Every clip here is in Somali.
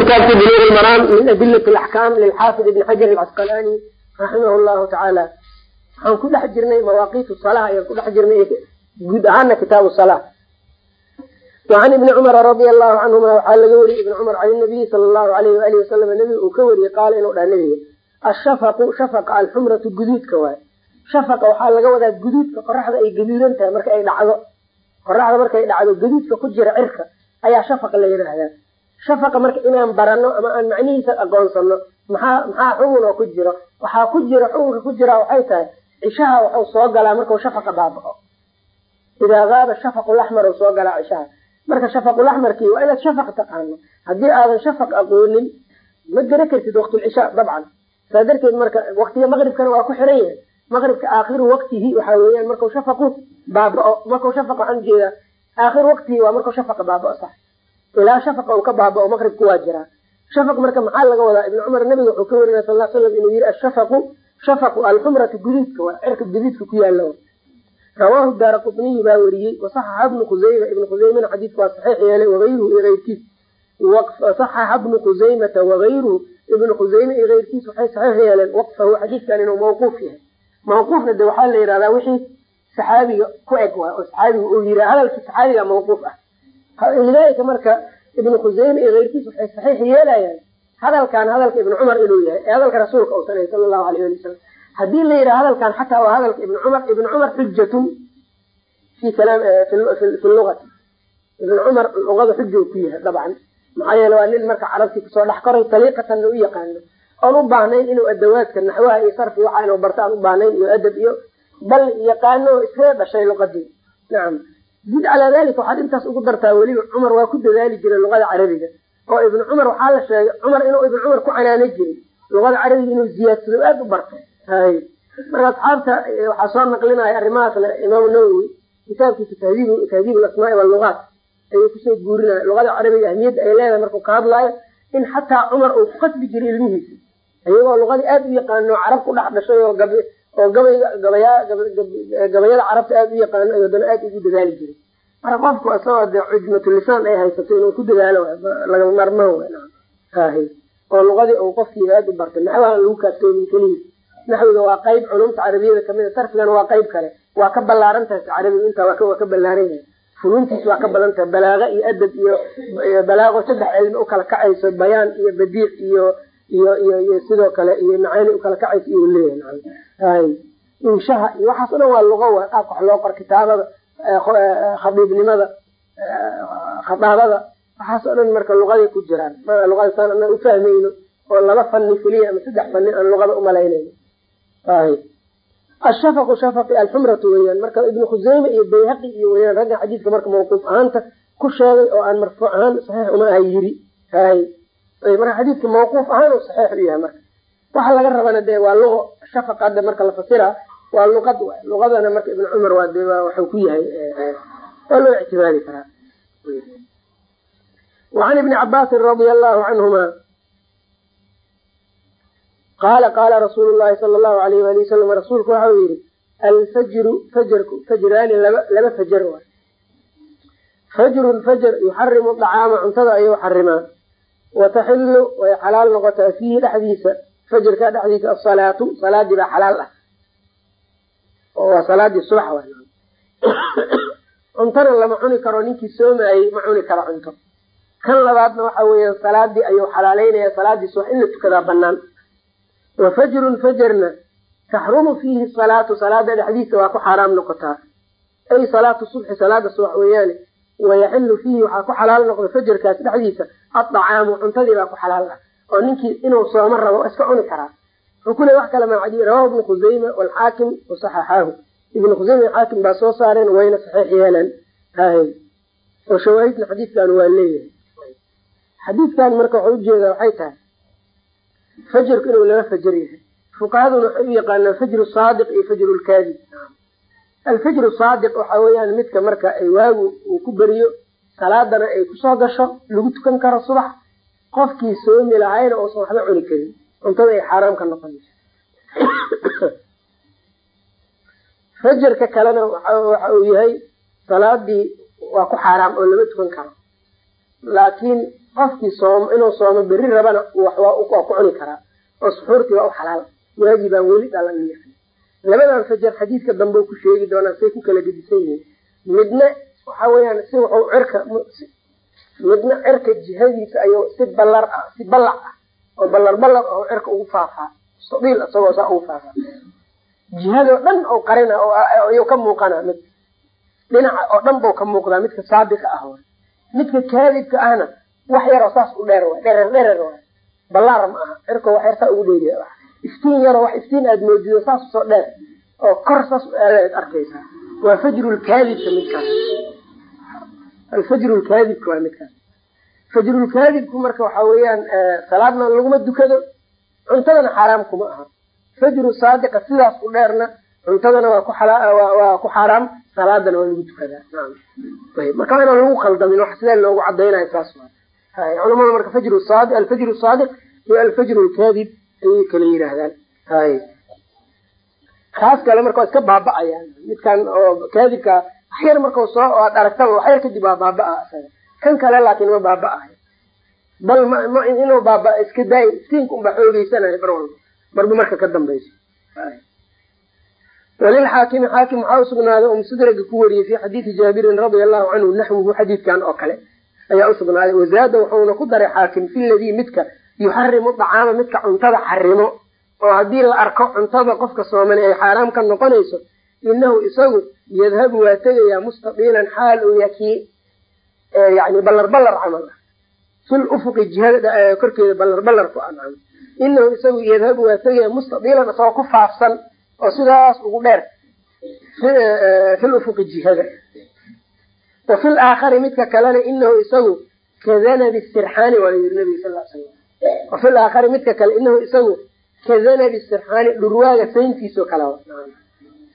kitaabki buluug lmaraam min adilat alaxkaam lilxaafid ibni xajar alcasqalaani raximah llahu tacaala wadaa guduudka qoraxda ay gaduudan tahay marka ay dhacdo qoraxda ku jira cirka ayaa shafaqa la yidhaahdaa shafaqa marka inaan barano ama aan macnihiisa aqoonsano maxaa maxaa xugun ku jiro waxaa ku jira xukunka ku jira waxay tahay cishaha waxuu soo galaa markau shafaqa baabao idaa gaaba shafaqu laxmar u soo galaa cishaha marka shafaqulaxmarkii waa inaad shafaq taqaano haddii aadan shafaq aqoonin ma gara kartid waqtulcishaa dabcan saa darteed marka waqtiga maqribkana waa ku xiran yahay maqribka aakhiru waqtihi waxa weeyaan markau shafaqu baabao markau shafaq waxaan u jeedaa aakhiru waqtihi waa markau shafaqa baabao sax ilaa shafaqa uu ka baabao maqribku waa jiraa. Shafaq marka maxaa laga wadaa ibni cumar nabiga wuxuu ka warinaya sal slam inuu yihi ashafaqu shafaqu alxumratu guduudka waa cirka guduudka ku yaalla rawaahu daara qutniyi baa weriyey wasaxaxa ibnu khuseyma ibnu khuseymana xadiidku waa saxiix yeelay wagayruhu iyo eyrkiis saxaxa ibnu khuseymata wagayruhu ibnu khuseyme iyo eyrkiis waxay saxiix yeeleen waqfahu xadiidkan inuu mawquuf yahay. Mawquufna de waxaa la yihahdaa wixii saxaabiga ku eg waay oo saxaabiga uu yiri hadalkii saxaabiga mawquuf ah lidaalika marka ibnu khuseyme iyo eyrkiis waxay saxiix yeelayaan. Hadalkan hadalka ibnu cumar inuu yahay ee hadalka rasuulka uu sanay sala allahu alayh ali wasalam haddii la yidhaha hadalkan xataa waa hadalka ibn cumar ibn cumar xujatun fi fi luati ibn cumar luqada xuja ku yahay dabcan. Maxaa yeele waa nin marka carabtii ku soo dhex koray taliiqatanna u yaqaano. Oon u baahnayn inuu adawaadka naxwaha iyo sarfi waxa inuu barto u baahnayn iyo adab iyo bal yaqaano iskaga dhashay luqadii. Nacam zid calaa dalika waxaad intaas ugu dartaa weliba cumar waa ku dadaali jiray luqada carabiga. Oo ibn cumar waxaa la sheegay cumar inuu ibn cumar ku canaano jiray. Luqada carabiga inuu ziyaadsado aada u bartay. Hay marka asxaabta waxaa soo naqlinaya arrimahaasna imaam nawowi kitaabkiisa tahdiib tahdiib alasmaai ayuu ku soo guurinaya luqada carabiga ahmiyadda ay leedahay markuu ka hadlaayo in xataa cumar uu ku qasbi jiray ilmihiisa. Iyagoo luqadii aada u yaqaano carab ku dhex dhashay oo gab oo gabayada carabta aada u yaqaano ay haddana aada ugu dadaali jiray. Marka qofku isagoo dee cujmatulisaan ay haysato inuu ku dadaalo lagama hahy oo luqadii uu qofkii aada u bartay. Naxwaha lagu kaaftoomin keliya. Naxwiga waa qayb culumta carabiyada ka mid a sarfigana waa qayb kale. Waa ka ballaaran tahay carabiga intaa waa ka ballaaran yahay. Funuuntiis waa ka badan tahay. Iyo adab iyo balaaqo saddex cilmi u kala kacayso bayaan iyo badiic iyo iyo iyo iyo sidoo kale iyo macaani u kala kacayso iyuu leeyahay hay inshaha iyo waxaas o dhan waa luqo waa qaabka wax loo qor kitaabada khadiibnimada khadaabada waxaas oo dhan marka luqaday ku jiraan luqada saan anaan ufahmayno oo laba fani keliya ama saddex fani aan luqada umalaynayno ashafaqu shafaqi alxumratu weyaan marka ibnu khuseyme iyo bayhaqi iyo weyaan raggan xadiidka marka mawquuf ahaanta ku sheegay oo aan marfuuc ahaan saxiix uma aha yiri. Hay marka xadiidka mawquuf ahaan saxiix u yahay marka. Waxa laga rabana dee waa luqo shafaq hadda marka la fasira waa luqad luqadana marka ibnu cumar waa de waxuu ku yahay waa loo ictimaadi karaa. Wacan ibni cabaasin radia allahu canhuma qaala qaala rasuulu llahi sala allahu alayh wali wasalam rasuulku waxa uu yihi alfajru fajarku fajraani laba waay. Fajrun fajar yuxarimu dacaama cuntada ayuu xarimaa wataxilu way xalaal noqotaa fiihi dhexdiisa fajarka dhexdiisa asalaatu salaadii baa xalaal ah. Oo waa salaadii subax wa cuntana lama cuni karo ninkii soomaayey ma cuni karo cunto. Kan labaadna waxa weeyaan salaadii ayuu xalaaleynaya salaadii subax in la tukadaa banaan wa fajrun fajarna taxrumu fiihi salaatu salaada dhexdiisa waa ku xaaraam noqotaa. Ay salaatu subxi salaada subax weeyaane wayaxilu fiihi waxaa ku xalaal noqda fajarkaas dhexdiisa adacaamu cuntadii baa ku xalaal ah oo ninkii inuu soomo rabo iska cuni karaa wuxuu ku leey wax kale maacadiy rawahu ibnu khuseyma walxaakim wasaxaxaahu ibnu khuseyma xaakim baa soo saareen wayna saxiix yeelaan hay oo shawaahidna xadiidkan waa leeyahay xadiidkan marka waxau u jeedaa waxay tahay fajarku inuu laba fajar yahay fuqahaduna waxay u yaqaanaan fajru saadiq iyo fajru alfajru saadiq waxa weeyaan midka marka ay waagu uu ku beriyo salaadana ay ku soo gasho lagu tukan karo subax qofkii soomi lahayna uusan waxba cuni karin cuntada ay xaaraam ka noqonayso fajarka kalena waxa uu yahay salaadii waa ku xaaraam oo lama tukan karo. Laakiin qofkii soom inuu soomo beri rabana waa ku cuni karaa oo suxuurtii waa u xalaal waajibaan weli dhalan labadan fajar xadiidka dambe ku sheegi doonaa say ku kala gedisan yihiin. Midna waxa weeyaan si wuxuu cirka midna cirka jihadiisa ayuu si balar ah si ballac ah oo ballar ballar oo cirka ugu faafaa. Mustabiil isagoo saa ugu faafaa. Jihadoo dhan oo qarina ayuu ka muuqana mid. Dhinaca oo dhan buu ka muuqdaa midka saabiqa ah way midka kaadibka ahna wax yaroo saas u dheer way dherer dherer way ballaar ma aha cirka wax yar saa ugu dheeriya iftiin yaroo wax iftiin aad moodido saas u soo dheer. Oo kor saas aad arkaysaa waa fajrulkaadibka midkaas alfajrulkaadibka waa midkaas fajrulkaadibku marka waxa weeyaan salaadna laguma dukado cuntadana xaaraam kuma aha. Fajru saadiqa sidaas u dheerna cuntadana waa ku waa ku xaaraam salaadana waa lagu tukadaa ayb marka inaan lagu khaldamin wax sidee loogu cadaynayo saas waa. Culamada marka fajru saadi alfajru saadiq iyo alfajru lkaadib ayay kala yidhaahdaan. Hay. Kaas kale marka waa iska baaba'ayaan. Midkan oo kaadibka waxyar markau soo aad aragtaba waxyar kadib waa baaba-a isaga. Kan kale laakiin ma baaba-ayo. Bal ma inuu baaba iska daayo iftiinka unbaa mar walba. Marba marka ka dambayso. Walilxaakimi xaakim waxaa usugnaaday oo mustadraga ku wariyey fi xadiidi jaabirin radia allahu canhu naxwuhu xadiidkan oo kale. Ayaa usugnaaday wazaada wuxuuna ku daray xaakim fi ladii midka yuxarimu dacaama midka cuntada xarimo oo haddii la arko cuntada qofka soomani ay xaaraam noqonayso inahu isagu yadhabu waa tegayaa mustaqiilan xaal uu yakii yani ballar camal ah. Jihada korkeeda ballar ku ancam inahu isagu yadhabu waa tegayaa mustaqiilan isagoo ku faafsan oo sidaas ugu dheer. Fil jihada. Wa fil aakhari midka kalena inahu isagu kadanabi sirxaani waa yiri nabiga sal l slam wa fil aakhari midka kale inahu isagu kadanabi sirxaani dhurwaaga sayntiisao kale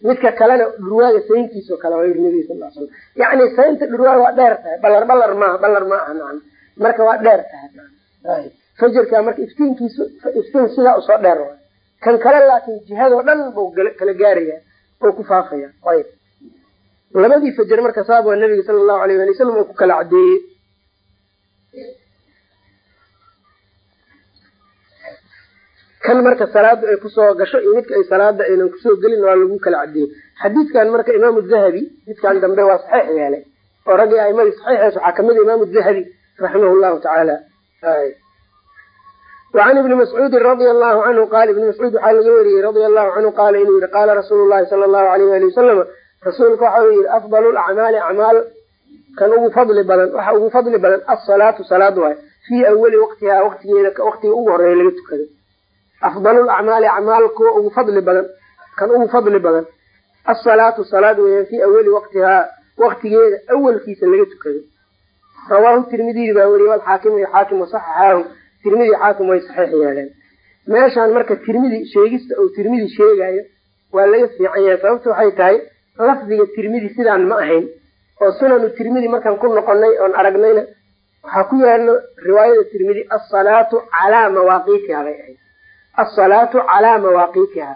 midka kalena dhurwaaga sayntiisao kale waa yiri nabiga sal slam yacni saynta dhurwaaga waa dheer tahay balar balar maaha balar ma aha nacam marka waa dheer tahay fajarka marka iftiinkiisu iftiin sidaa u soo dheer waay kan kale laakin jihadoo dhan buu kala gaaraya oo ku faafaya ayb labadii fajar marka saab waa nabiga sala kan marka salaada ay ku soo gasho iyo midka ay salaada aynan ku soo gelin waa lagu kala cadiyey xadiidkan marka imaam dahabi midkan dambe waa saxiix yeelay oo raggii aimadii saxiixees waxaa ka mid a ah imaam dahabi raximah llahu tacaala. Wacan ibni mascuudin radia allahu canhu qaala ibni mascuud waxaa laga wariyey radia allahu canhu qaala inuu yihi qaala rasuulu llahi sala allahu alayh ali wasalama rasuulka waxa uu yihi afdal lacmaali acmaal kan ugu fadli badan waxa ugu fadli badan asalaatu salaad waay fii awali waqtihaa waqtigeeda waqtiga ugu horreeya laga tukado afdalu lacmaali acmaal kuwa ugu fadli badan kan ugu fadli badan asalaatu salaad weeyaan fii awali waqtihaa waqtigeeda awalkiisa laga tukado rawaahu tirmidiyi baa weriye walxaakim iyo xaakim wasaxaxaahu tirmidi xaakim way saxiix yeeleen meeshaan marka tirmidi sheegista uu tirmidi sheegayo waa laga fiican yahay sababta waxay tahay lafdiga tirmidi sidaan ma ahayn oo sunanu tirmidi markaan ku noqonay oon aragnayna waxaa ku yaalo riwaayada tirmidi asalaatu calaa mawaaqiitiha bay ahayd asalaatu calaa mawaaqiitiha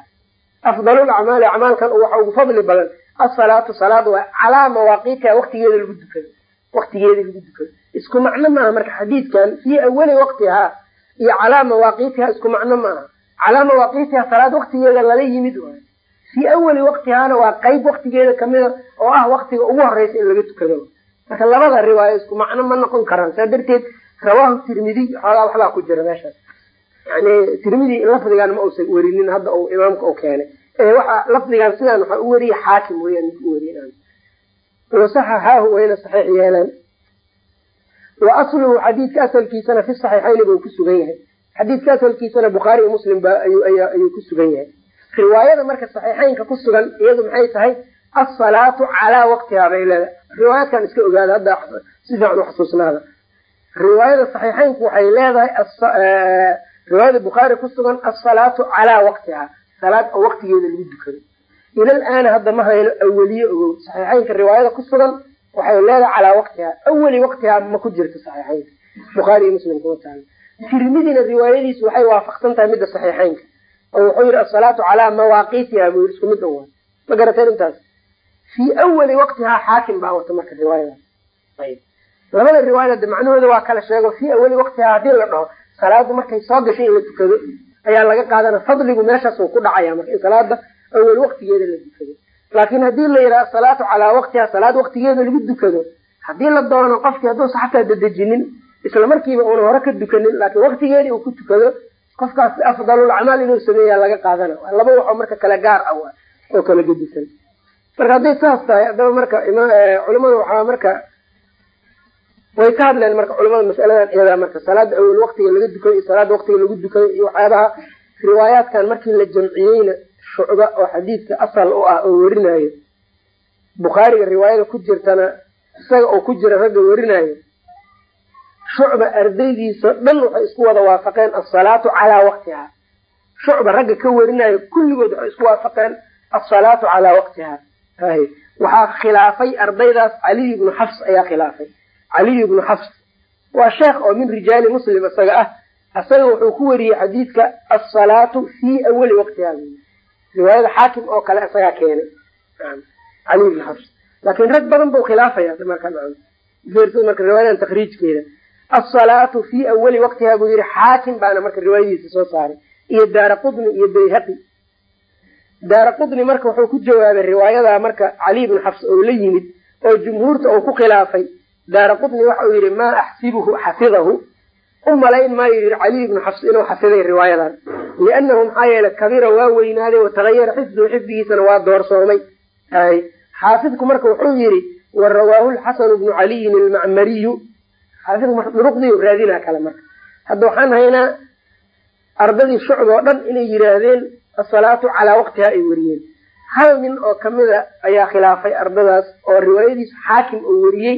afdalulacmaali acmaalkan waxa ugu fadli badan asalaatu salaad waa calaa mawaaqiitiha waqtigeeda lagu dukado waqtigeeda lagu dukado isku macno maaha marka xadiidkan fii awali waqtihaa iyo calaa mawaaqiitiha isku macno maaha calaa mawaaqiitiha salaad waqtigeeda lala yimid waay fii awali waqtihaana waa qeyb waqtigeeda kamida oo ah waqtiga ugu horeysa in laga tukado marka labada riwaayo isku macno ma noqon karaan saa darteed rawaahu tirmidi xoogaa waxbaa ku jira meeshaas yani tirmidi lafdigan ma uusan werinin hadda uu imaamka u keenay. Waxa lafdigan sidaan waxaa u weriye xaakim weyaan u weriy wasaxaxaahu wayna saxiix yeeleen wa asluhu xadiidka asalkiisana fi saxiixayni buu ku sugan yahay. Xadiidka asalkiisana bukhaari iyo muslim ayuu ku sugan yahay. Riwaayada marka saxiixeynka ku sugan iyadu maxay tahay? Asalaatu calaa waqtihaa bay leedahay riwaayaadkan iska ogaada hadda si fiican u xasuusnaada riwaayada saxiixeynku waxay leedahay riwaayada bukhaari ku sugan asalaatu calaa waqtihaa. Salaad oo waqtigeeda lagu dukado. Ilal hadda ma hayno aweliye ogow. Saxiixeynka riwaayada ku sugan waxay leedahay calaa waqtihaa. Awali waqtihaa ma ku jirto saxiixeynka bukhaari iyo muslim kuma taala tirmidina riwaayadiisu waxay waafaqsan tahay midda saxiixeynka oo wuxuu yihi asalaatu calaa mawaaqiitiha buu yii isku mid wa ma garateen intaas? Fii awali waqtihaa xaakim baa wata marka riwaayadaas ayb labada riwaayada macnahooda waa kala sheego. Fii awali waqtiha haddii la dhaho salaadu markay soo gashay in la tukado ayaa laga qaadana fadligu meeshaas ku dhacaya marka in salaada awal waqtigeeda la dukado. Laakiin haddii la yidhaha salaatu calaa waqtiha salaad waqtigeeda lagu dukado haddii la doono qofkii hadduusa xataa dadejinin isla markiiba uuna hore ka dukanin laakiin waqtigeedii uu ku tukado qofkaas afdalul acmaal inuu sameeyaa laga qaadana. Laba waxoo marka kale gaar ah oo kala gedisan. Marka hadday saas tahay haddaba marka culamada waxaa marka way ka hadleen marka culamada masaladan iyadaa marka salaada awel waqtiga laga dukaday iyo salaada waqtiga lagu dukaday iyo waxyaabaha riwaayaadkan markii la jamciyeyna shucba oo xadiidka asal u ah oo werinayo bukhaariga riwaayada ku jirtana isaga oo ku jira ragga werinayo shucba ardaydiisa dhan waxay isku wada waafaqeen asalaatu calaa waqtiha shucba ragga ka werinayo kulligood waxay isku waafaqeen asalaatu calaa waqtiha waxaa khilaafay ardaydaas caliy ibnu xafs ayaa khilaafay caliy ibnu xafs waa sheekh oo min rijaali muslim isaga ah. Isaga wuxuu ku weriyey xadiidka asalaatu fii awali waqtiha riwaayada xaakim oo kale isagaa keenay. Caliy ibnu xafs laakiin rag badan buu khilaafaya marka riwaayadan takriijkeeda asalaatu fii awali waqtiha buu yihi xaakim baana marka riwaayadiisa soo saaray. Iyo daara qudni iyo bayhaqi. Daara qudni marka wuxuu ku jawaabay riwaayada marka cali ibnu xafs oo la yimid oo jumhuurta uu ku khilaafay daara qudni waxa uu yihi maa axsibuhu xafidahu. U malayn maayo yihi cali ibnu xafs inuu xafiday riwaayadan. Liannahu maxaa yeele kabira waa weynaaday watagayara xifduhu xifdigiisana waa doorsoomay. Hay xaafidku marka wuxuu yihi wa rawaahu lxasanu bnu caliyin almacmariyu xaafidku marka duruqdii raadinaa kale marka. Hadda waxaan haynaa ardadii shucb oo dhan inay yidhaahdeen asalaatu calaa waqtiha ay weriyeen hal nin oo kamida ayaa khilaafay ardadaas oo riwaayadiisu xaakim oo weriyey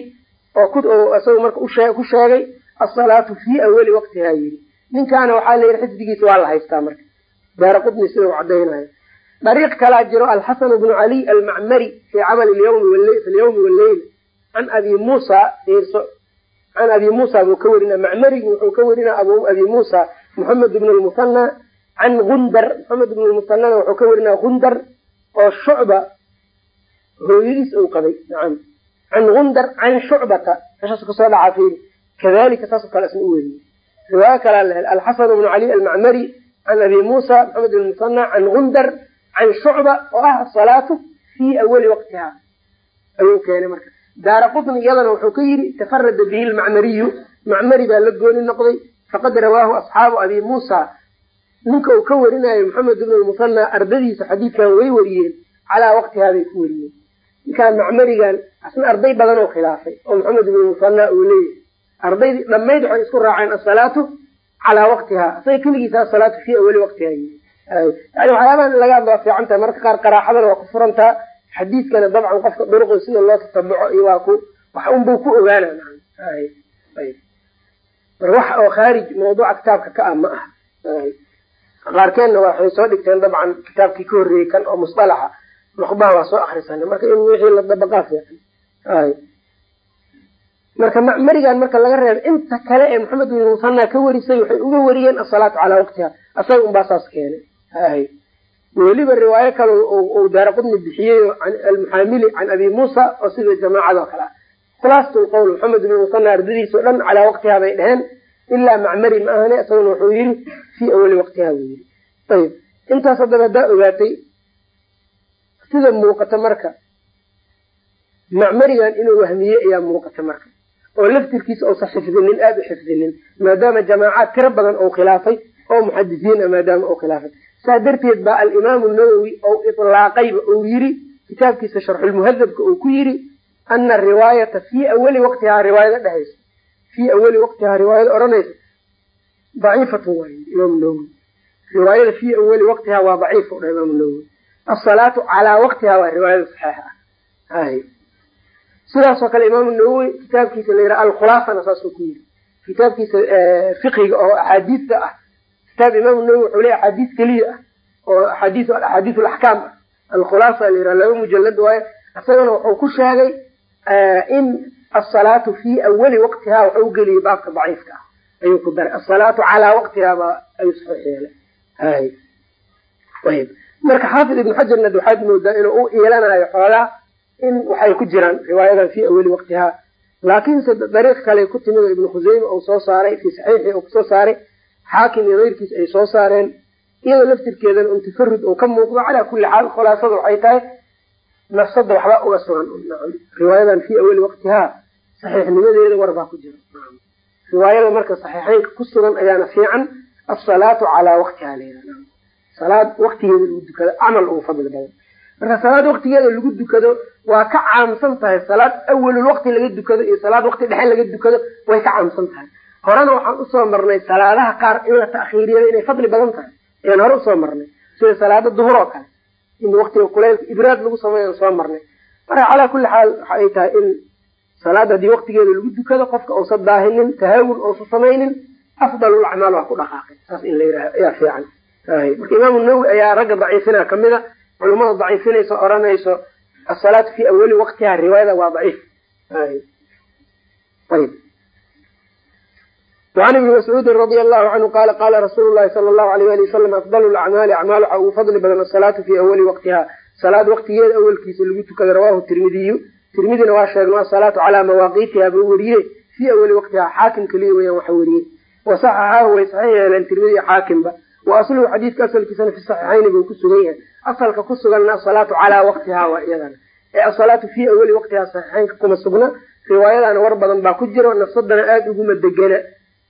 oo isaga marka ku sheegay asalaatu fii awali waqtiha yidhi. Ninkaana waxaa la yidhi xifdigiisa waa la haystaa marka. Daara sida u cadaynayo dariiq kalaa jiro alxasan bnu caliy almacmari fii camal fi lyawmi can abi muusa can abi muusa buu ka werina macmarigu wuxuu ka werinaa abi muusa moxamed bn lmusanna can gundar moxamed bn lmusanana wuxuu ka werinaa gundar oo shucba hooyadiis uu qabay. Nacam can gundar can shucbata meeshaas ka soo dhacaa fiiri kadalika saasoo kale isna u weriyey riwaayo kalaa lahel alxasan bnu cali almacmari can abi muusa moxamed bn musanna can gundar can shucba oo ah asalaatu fii awali waqtiha ayuu keenay marka daara qutni iyadana wuxuu ka yidhi tafarada bihi lmacmariyu macmari baa la gooni noqday faqad rawaahu asxaabu abi muusa ninka uu ka werinayo maxamed ibn lmusanna ardadiisa xadiidkan way weriyeen calaa waqtihaa bay ku weriyeen ninkaan macmarigan asna arday badan oo khilaafay oo maxamed ibn musanna uu leeyahay. Ardaydii dhammayd waxay isku raaceen asalaatu calaa waqtihaa. Asaga keligiisa asalaatu fii awali waqtiha yani waxyaabahan laga hadlaa fiican tahay. Qaar qaraaxadana waa ku furantaa xadiidkana dabcan qofka duruqo sida loo tatabuco iyo waa ku wax unbuu ku ogaana wax oo khaarij mawduuca kitaabka ka ah ma aha. Qaarkeenna waxay soo dhigteen dabcan kitaabkii ka horreeyey kan oo musalaxa nuqbaha waa soo akrisana marka in wixii la dabaqaa fiican. Marka macmarigan marka laga reebo inta kale ee maxamed bin musanna ka warisay waxay uga wariyeen asalaatu calaa waqtiha. Asaga unbaa saas keenay. Weliba riwaayo kale uu daara qudni bixiyey almuxaamili can abi muusa oo sida jamaacado kale. Ah khulaasat lqowl maxamed bin musanna ardadiisa o dhan calaa waqtiha bay dheheen ilaa macmari ma ahane isaguna wuxuu yiri fii awali waqtiha buu yiri ayib. Intaas haddaba haddaa ogaatay sida muuqata marka. Macmarigan inuu wahmiye ayaa muuqata marka. Oo laftirkiisa uusan xifdinin aada u xifdinin maadaama jamaacaad tiro badan ou khilaafay oo muxadisiin a maadaama ou khilaafay. Saa darteed baa alimaamu nawowi ou itlaaqayba uu yiri kitaabkiisa sharxulmuhadabka uu ku yiri ana riwaayata fii awali waqtihaa riwaayada dhehaysa fii awali waqtihaa riwaayada odhanaysa. Daciifatu waay imaamu nawowi riwaayada fii awali waqtihaa waa daciif u dhah imaamu nawowi asalaatu calaa waqtihaa waa riwaayada saxiixa ah sidaasoo kale imaamu nawowi kitaabkiisa la yidhaha alkhulaasana saasuu ku yiri kitaabkiisa fiqiga oo axaadiista ah kitaab imaamu nawowi wuxuu leeya axaadiis keliya ah oo axaadiis axaadiis alaxkaam ah alkhulaasa la yidhaha laba mujalad waayo isagana wuxuu ku sheegay in asalaatu fii awali waqtihaa wuxuu ugeliyay baabka daciifka ah ayuu ku daray asalaatu calaa waqtihaa baa ayuu saxiix yeelay marka xaafid ibnu xajarna waxaad moodaa inuu u iilanayo xoolaa in waxay ku jiraan riwaayadan fii awali waqtihaa. Laakiinse dariiq kale ku timid ibnu khuseyme uu soo saaray fii saxiixi uu ku soo saaray xaakim iyo keyrkiis ay soo saareen iyadoo laftirkeedana un tafarud uu ka muuqdo calaa kulli xaal khulaasada waxay tahay nafsada waxba uga sugan. Riwaayadan fii awali waqtihaa saxiixnimadeeda warbaa ku jira. Riwaayada marka saxiixeynka ku sugan ayaana fiican asalaatu calaa waqtihaa layia salaad waqtigeeda lagu dukado camal ugu fadli badan. Marka salaad waqtigeeda lagu dukado waa ka caamsan tahay salaad awalul waqti laga dukado iyo salaad waqti dhexe laga dukado way ka caamsan tahay. Horena waxaan u soo marnay salaadaha qaar in la ta'khiiriyada inay fadli badan tahay. Ayaan hore u soo marnay sida salaada duhur oo kale. In waqtiga kuleylka ibraad lagu sameeyo soo marnay. Marka calaa kulli xaal waxa ay tahay in salaada haddii waqtigeeda lagu dukado qofka uusan daahinin tahaawun uusan samaynin afdalul acmaal ku dhaqaaqay. Saas in la yidhaha ayaa fiican marka imaam nawowi ayaa ragga daciifina kamida culimada daciifinayso oranayso asalaatu fi awali waqtiha riwaayada waa daciif. An ibni mascuudi radi allahu canhu qaala qaala rasuulu lahi sala allahu aleyh ali wasalam afdalu lacmaali acmaal waxaa ugu fadli badan asalaatu fi awali waqtiha. Salaad waqtigeeda awelkiisa lagu tukada rawahu tirmidiyu. Tirmidina waa sheegno asalaatu calaa mawaaqiitiha ba weriyey fii awali waqtiha xaakim keliya weya waxa weriyey wasaxaxaahu way saxiix yeeleen wa asluhu xadiidka asalkiisana fi saxiixayni buu ku sugan yahay. Asalka ku suganna asalaatu calaa waqtiha waa iyadana. Ee asalaatu fii awali waqtiha saxiixeynka kuma sugna. Riwaayadana war badan baa ku jiro nafsadana aada uguma degana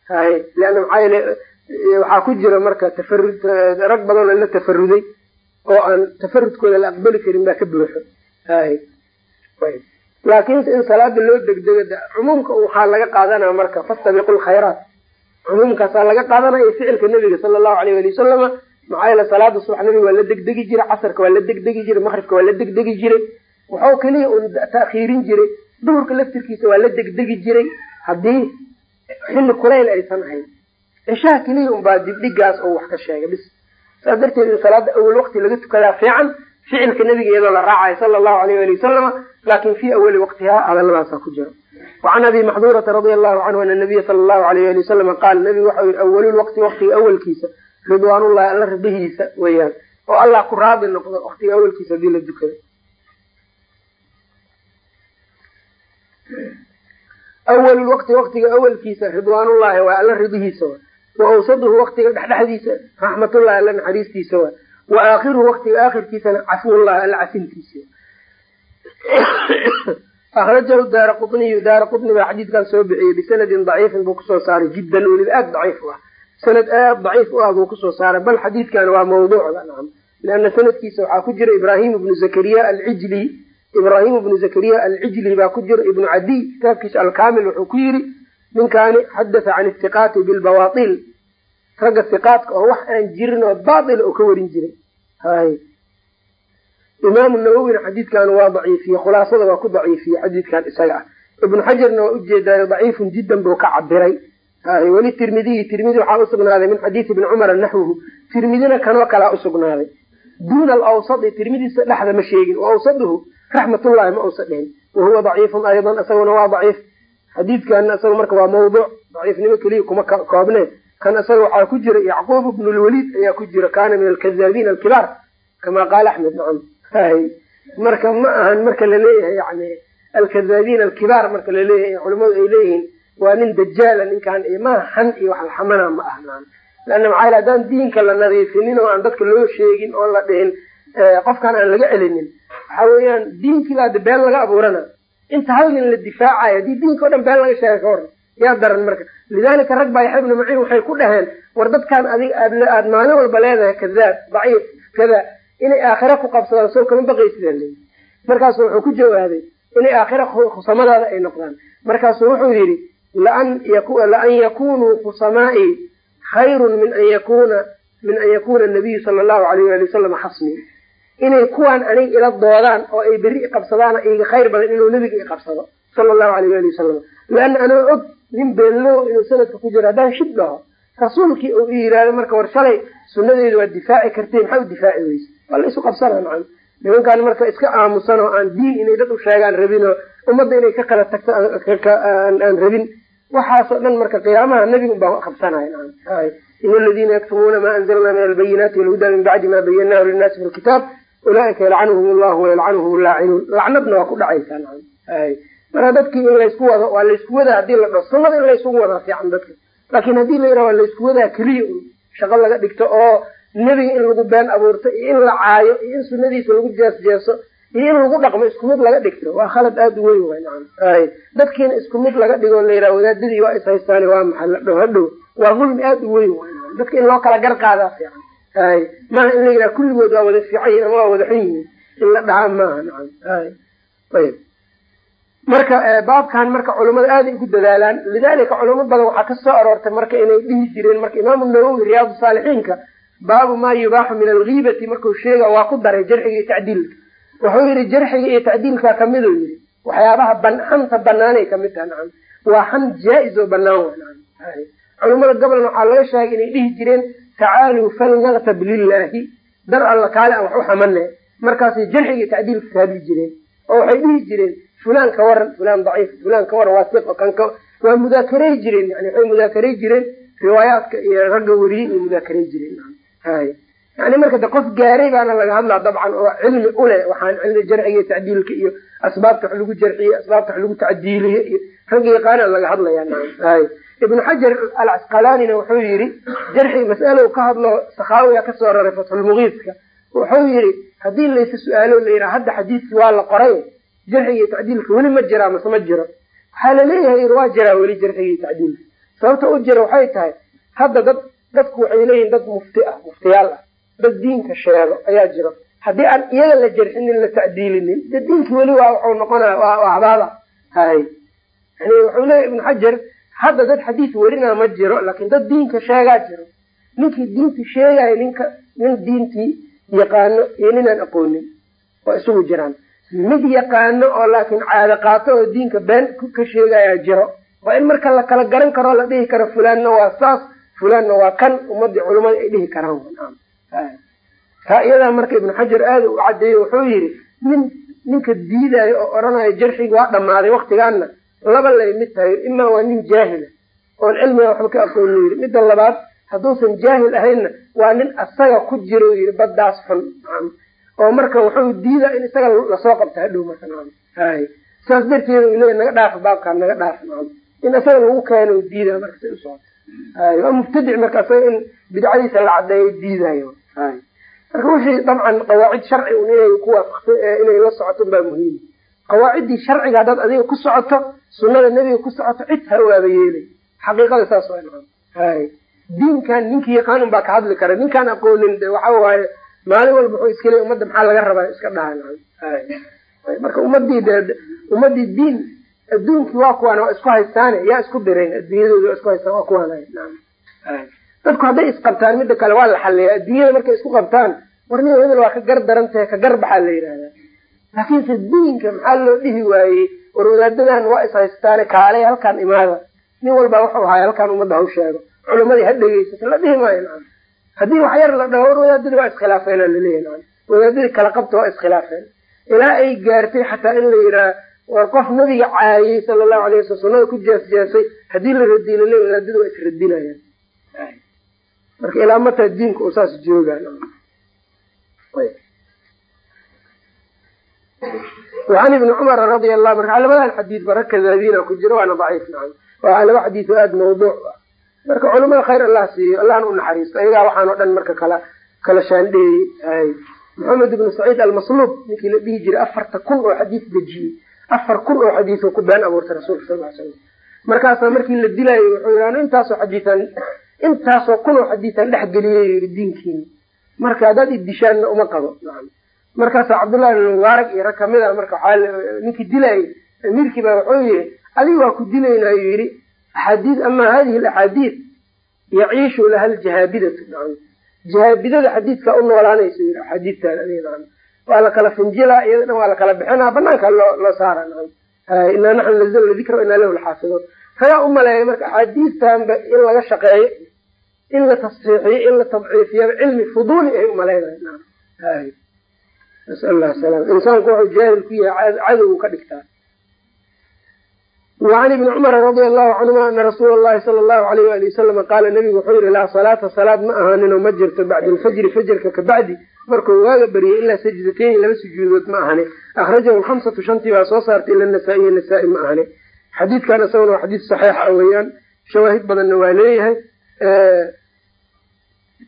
hay leanna maxaa yeele waxaa ku jira marka tafarud rag badan oo la tafaruday oo aan tafarudkooda la aqbali karin baa ka buuxo. Hay laakiinse in salaada loo degdego cumuumka waxaa laga qaadanaya marka fastabiqu lkhayraat cumuumkaasaa laga qaadanaya ficilka nebiga sala allahu alayh ali wasalama maxaa yeele salaada subax nabiga waa la degdegi jiray casarka waa la degdegi jiray maqribka waa la degdegi jiray. Waxau keliya un ta'khiirin jiray duhurka laftirkiisa waa la degdegi jiray. Haddii xilli kulayl aysan ahayn cishaha keliya unbaa dibdhigaas oo wax ka sheegay. Bis saas darteed in salaada awal waqti laga tukadaa fiican ficilka nebiga iyadoo la raacayo sala allahu alayh ali wasalama laakin fii awali waqtiha hadalladaasaa ku jira wacan abi maxduurata radia allahu canhu ana nabiya sala allahu alayh ali wasalama qaala nabigu waxau yihi awalulwaqti waqtiga awalkiisa ridwaanullahi alla ridihiisa weeyaan oo allah ku raadi noqdo waqtiga awalkiisa haddii la dukado awalulwaqti waqtiga awalkiisa ridwaanullahi waa alla ridihiisa wa wa awsaduhu waqtiga dhexdhexdiisa raxmatullahi alla naxariistiisa wa wa aakhiruhu waqtiga aakhirkiisana cafuwullahi alla cafintiisa akrajahu daara quniyu daara qutni baa xadiidkan soo bixiyey bisanadin daciifin buu ku soo saaray jiddan weliba aada daciif u ah sanad aada daciif u ah buu ku soo saaray bal xadiidkan waa mawduucda nacam leanna sanadkiisa waxaa ku jira ibraahim ibnu zakariya alcijli ibraahim ibnu zakariya alcijli baa ku jira ibnu cadiy kitaabkiisa alkamil wuxuu ku yiri ninkaani xadatha can ithiqaati bilbawail ragga hiqaadka oo wax aan jirin oo baail oo ka warin jiray imaamu nawowina xadiidkan waa daciifiye khulaasada waa ku daciifiye xadiidkan isaga ah. Ibnu xajarna waa ujeedaayo daciifun jiddan buu ka cabiray weli tirmidiyi tirmidi waxaa usugnaaday min xadiisi ibni cumara naxwuhu tirmidina kanoo kalaa usugnaaday duuna alawsadi tirmidiisa dhexda ma sheegin. Awsaduhu raxmatullahi ma uusa dhihin wahuwa daciifun aydan isaguna waa daciif. Xadiidkana isaga marka waa mawduuc daciifnimo keliya kuma koobne. Kan isaga waxaa ku jira yacquub ibnu lwaliid ayaa ku jira kana min alkazaabiin alkibaar kama qaala axmed nacam marka ma ahan marka la leeyahay yani alkazaabiin alkibaar marka la leeyahay culimadu ay leeyihiin waa nin dajaala ninkan iyo ma xan iyo wax laxamana ma aha nacam leanna maxaa yele haddaan diinka la nadiifinin oo aan dadka loo sheegin oon la dhihin qofkan aan laga celinin waxa weeyaan diinkii baa been laga abuurana. Inta hal nin la difaacayo haddii diinka o dhan been laga sheega ka waran yaa daran marka. Lidalika rag baa yaxya ibnu maciin waxay ku dhaheen war dadkan adig aad maalin walba leedahay kadaab daciif kada inay aakhira ku qabsadaan soo kama baqaysidaan. Leyi markaasu wuxuu ku jawaabay inay aakhira khusamadaada ay noqdaan. Markaasu wuxuu yidhi laan laan yakunuu khusamaai khayrun min an yakuna min an yakuna nabiyu sala allahu alayh ali wasalam xasmi inay kuwaan aniga ila doodaan oo ay beri iqabsadaan iga khayr badan inuu nebiga iqabsado sala allahu alayh ali wasalam leanna anoo og nin beenlow inuu sanadka ku jiro haddaan shib dhaho rasuulkii uu i yihahdo marka war shalay sunadeedu waad difaaci kartay maxaa u difaaci weyse waa la isu qabsana nimankaan marka iska aamusan oo aan diin inay dad u sheegaan rabin oo ummadda inay ka kala tagto aan rabin waxaasoo dhan marka qiyaamaha nebigu baa qabsanaya nacam in aladiina yaktumuuna ma anzalna min albayinaati walhuda min bacdi ma bayanahu linnaasi fi lkitaab ulaaika yalcanuhum allahu wayalcanuhum laacinuun lacnadna waa ku dhacaysaa marka dadkii in laysku wado waa laysku wadaa haddii la dhao sunada in laysugu wadaa fiican dadka. Laakiin haddii la yidhaha waa laysku wadaa keliya un shaqo laga dhigto oo nebiga in lagu been abuurto iyo in la caayo iyo in sunadiisa lagu jeesjeeso iyo in lagu dhaqmo isku mid laga dhigto. Waa khalad aada u weyn way nacam. Ay dadkiina isku mid laga dhigo la yidhaha wadaadadii waa ishaystaani waa maxay la waa dulmi aada u weyn way nacam. Dadka in loo kala gar qaadaa fiican. Ay maaha in la yidhaha kulligood waa wada fiican yihiin ama waa wada xun yihiin in la dhahaa maaha nacam. Ay ayb marka baabkan marka culamada aada ay ku dadaalaan lidalika culamo badan waxaa ka soo aroortay marka inay dhihi jireen marka imaamu nawowi riyaadu saalixiinka baabu maa yubaaxu min algiibati marku sheega waa ku daray jarxiga iyo tacdiilka wuxuu yihi jarxiga iyo tacdiilka ka mid u yihi waxyaabaha xanta banaanay ka mid taha nacam. Waa xan jaa-is oo banaan wa nacam. Culamada gobolna waxaa laga sheegay inay dhihi jireen tacaaluu falnaktab lilahi dar alla kaale aan wax u xamane. Markaasay jarxiga iyo tacdiilka ka jireen oo waxay dhihi jireen fulan ka waran fulan daciif fulan ka waran waa siq kan ka waa mudaakaray jireen yani waxay mudaakaray jireen riwaayaadka iyo ragga weriyey iyo mudaakaray jireen yani marka de qof gaaray baana laga hadlaa dabcan oo cilmi uleh waxaan cilmi jarciga tacdiilka iyo asbaabta wax lagu jarciye asbaabta wax lagu tacdiiliye iyo ragga yaqaana laga hadlaya ibnu xajar alcasqalaanina wuxuu yihi jarxi mas'alo ka hadlo sakaawiya ka soo raray fatxulmugiiska wuxuu yihi haddii laysa su'aalo la yidhaha hadda xadiidkii waa la qoray jarxiga iyo tacdiilka weli ma jiraa mase ma jiro. Waxaa la leeyahay waa jiraa weli jarxiga iyo tacdiilka. Sababta u jira waxay tahay hadda dad dadku waxay leeyihiin dad mufti ah muftiyaal ah. Dad diinka sheego ayaa jiro. Haddii aan iyaga la jarxinin la tacdiilinin de diinkii weli waa waxuu noqonaya waa habaada hay. Yani wuxuu leeyahy ibnu xajar hadda dad xadiis werinaa ma jiro laakiin dad diinka sheegaa jiro. Ninkii diinta sheegayo ninka nin diintii yaqaano iyo ninaan aqoonin waa isugu jiraan. Mid yaqaano oo laakiin caado qaato oo diinka been ka sheegayaa jiro. Waa in marka la kala garan karo la dhihi karo fulaanna waa saas fulaanna waa kan ummadii culamada ay dhihi karaan taa iyadaa marka ibnu xajar aada u cadeeye wuxuu yihi nin ninka diidayo oo odhanayo jarxiga waa dhammaaday waktigaana laba lay mid tahay imaa waa nin jaahila oon cilmiga waxba ka aqooni yiri midda labaad hadduusan jaahil ahaynna waa nin asaga ku jiro yiri baddaas xun oo marka wuxuu diidaa in isaga la soo qabta hadhow marka saas darteed u naga dhaafa baabkaan naga dhaafa in isaga lagu keeno diidaa marka say usocota waa mubtadic marka isaga in bidcadiisa la cadeeyo diidayo marka wixii dabcan qawaacid sharci un inay ku waafaqto inay la socoto baa muhiim. Qawaaciddii sharciga haddaad adiga ku socoto sunada nebiga ku socoto cid ha waaba yeelay. Xaqiiqada saas waa hay diinkan ninkii yaqaanun baa ka hadli kara. Ninkaan aqoonin de waxa waaye maalin walba wuxuu iska leey ummadda maxaa laga rabaa iska dhaha marka ummadii de ummadii diin adduunkii waa kuwaan waa isku haystaane yaa isku diray adduunyadooda waa isku haystaan waa kuwaan dadku hadday isqabtaan midda kale waa la xalleeya adduunyada markay isku qabtaan war nin hebel waa ka gar daran tahay ka gar baxaa la yidhahdaa laakiinse diinka maxaa loo dhihi waayey war wadaadadan waa is haystaane kaalay halkaan imaada. Nin walbaa wuxuu ahaay halkaan ummadda haw sheego culamadii ha dhegeysato la dhihi maayo nacam haddii wax yar la dhaho war wadaadadii waa iskhilaafeena laleeyahy nacam wadaadadii kala qabta waa iskhilaafeen. Ilaa ay gaartay xataa in la yidhaha waa qof nabiga caayey sal lahu alay wasl sunada ku jaasjaasay haddii la radiyla le wadaadada waa isradinayaan marka ilaa mataa diinka u saas jooga an ibni cumar radi alahu marka labadan xadiid bara kadaabina ku jira waana daciif waa laba xadiid oo aada mawduuc ah marka culamada khayr allah siiyo allahna u naxariisto ayagaa waxaan oo dhan marka kala kala shaandheeyey. Maxamed ibnu saciid almasluub ninkii la dhihi jiray afarta kun oo xadiid dejiyey afar kun oo xadiis oo ku been abuurtay rasulka sal l slam markaasaa markii la dilaayo wuxuu yidhi intaasoo xadiiaan intaasoo kun oo xadiisaan dhex geliyay yidhi diinkiina marka haddaad idishaanna uma qabo. Markaasaa cabdullahi ibn mubaarak iyo rag ka mid a marka waxaa ninkii dilaayay amiirkii baa wuxuu yihi adiga waa ku dilaynaa yidhi axaadiid ama hadihi alaxaadiid yaciishu laha aljahaabidatu. Nacam jahaabidada xadiidkaa u noolaanaysa yii nacam waa la kala finjilaa iyada dhan waa la kala bixinaa. Banaanka loo saara inaa naxnu nazalna dikra inaa lahu laxaafidoon kagaa u maleeya marka axaadiistanba in laga shaqeeyo in la tasxiixiyo in la tadciifiyaba cilmi fuduuli ay umaleynayo nacam nasal lah salam insaanku wuxuu jaahil ku yahay cadow ka dhigtaa. Wacan ibni cumara radia allahu canhuma ana rasuula llahi sala allahu alayh wali wasalama qaala nabigu wuxuu yihi laa salaata salaad ma ahaaninoo ma jirto bacda alfajri fajarka kabacdi markuu waaga bariyay ilaa sajdateyni laba sujuudood ma ahane akhrajahu lhamsatu shantii baa soo saartay ila nasaa-iy nasaa-i ma ahane xadiidkan isaguna waa xadiid saxiixa weeyaan. Shawaahid badanna waa leeyahay.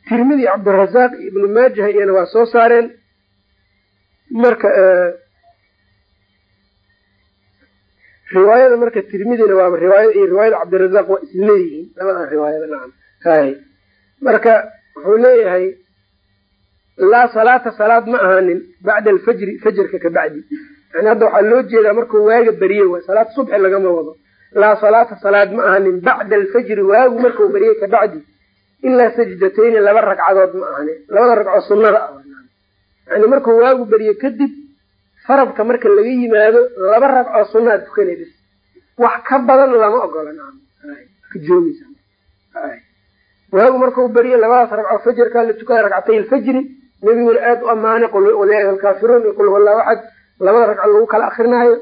Tirmidi cabdirazaaq ibnu maajah iyana waa soo saareen. Marka riwaayada marka tirmidina waaba riwaayada iyo riwaayada cabdirazaaq waa isleeyihiin. Labadan riwaayada nacam. Hay. Marka wuxuu leeyahay laa salaata salaad ma ahaanin bacda alfajri fajarka ka bacdi. Yani hadda waxaa loo jeedaa markuu waaga beriye waay salaad subxi lagama wado. Laa salaata salaad ma ahaanin bacda alfajri waagu markuu beriyey ka bacdi. Ilaa sajdatayni laba ragcadood ma ahaanin. Labada ragcoo sunnada ah yani markuu waagu beriye kadib faradka marka laga yimaado laba ragcoo sunnaad tukanay bis wax ka badan lama ogola ka joogeysa waagu markuu beriye labadaas ragcoo fajarkaa la tukada ragcatay alfajri nebiguna aada u ammaanay qul waliyaa alkaafiruun iyo qul huwallahu axad labada ragco lagu kala akrinaayo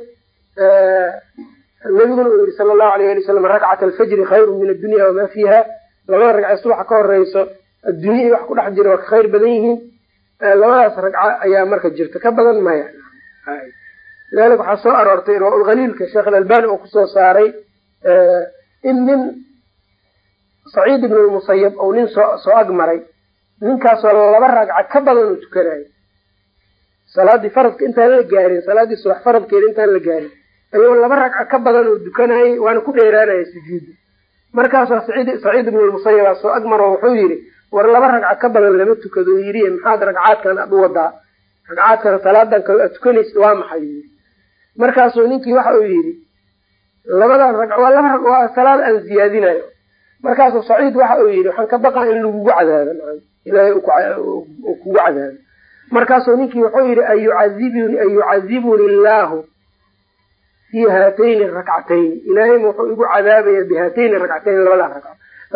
nabiguna uu yihi sala allahu alayh ali wasalam rakcat alfajri khayru min addunya wamaa fiiha. Labada ragcee subaxa ka horeyso addunya iyo wax ku dhex jira waa ka khayr badan yihiin. Labadaas ragco ayaa marka jirta. Ka badan maya lidalika waxaa soo aroortay rawlkhaliilka sheekh alalbani oo ku soo saaray in nin saciid ibn lmusayab ou nin soo soo agmaray ninkaasoo laba ragca ka badan uu tukanayo salaadii faradka intaan la gaarin salaadii subax faradkeeda intaan la gaarin ayuu laba ragca ka badan uu dukanayay waana ku dheeraanaya sujuudda. Markaasaa saciid ibn lmusayabaa soo agmaro wuxuu yidhi war laba ragca ka badan lama tukado o yidhi maxaad ragcaadkan aad u wadaa? Ragcaadkan salaadan aad tukanaysid waa maxay? Yii markaasuu ninkii waxa uu yidhi labadan rag waa laba waa salaad aan ziyaadinayo. Markaasuu saciid waxa uu yidhi waxaan ka baqaa in lagugu cadaabo ilaahay kugu cadaabo markaasuu ninkii wuxuu yidhi ayucadibuni an yucadibuni illaahu fii haatayni rakcatayni ilaahayma wuxuu igu cadaabaya bihaatayni rakcatayn labadaa ragco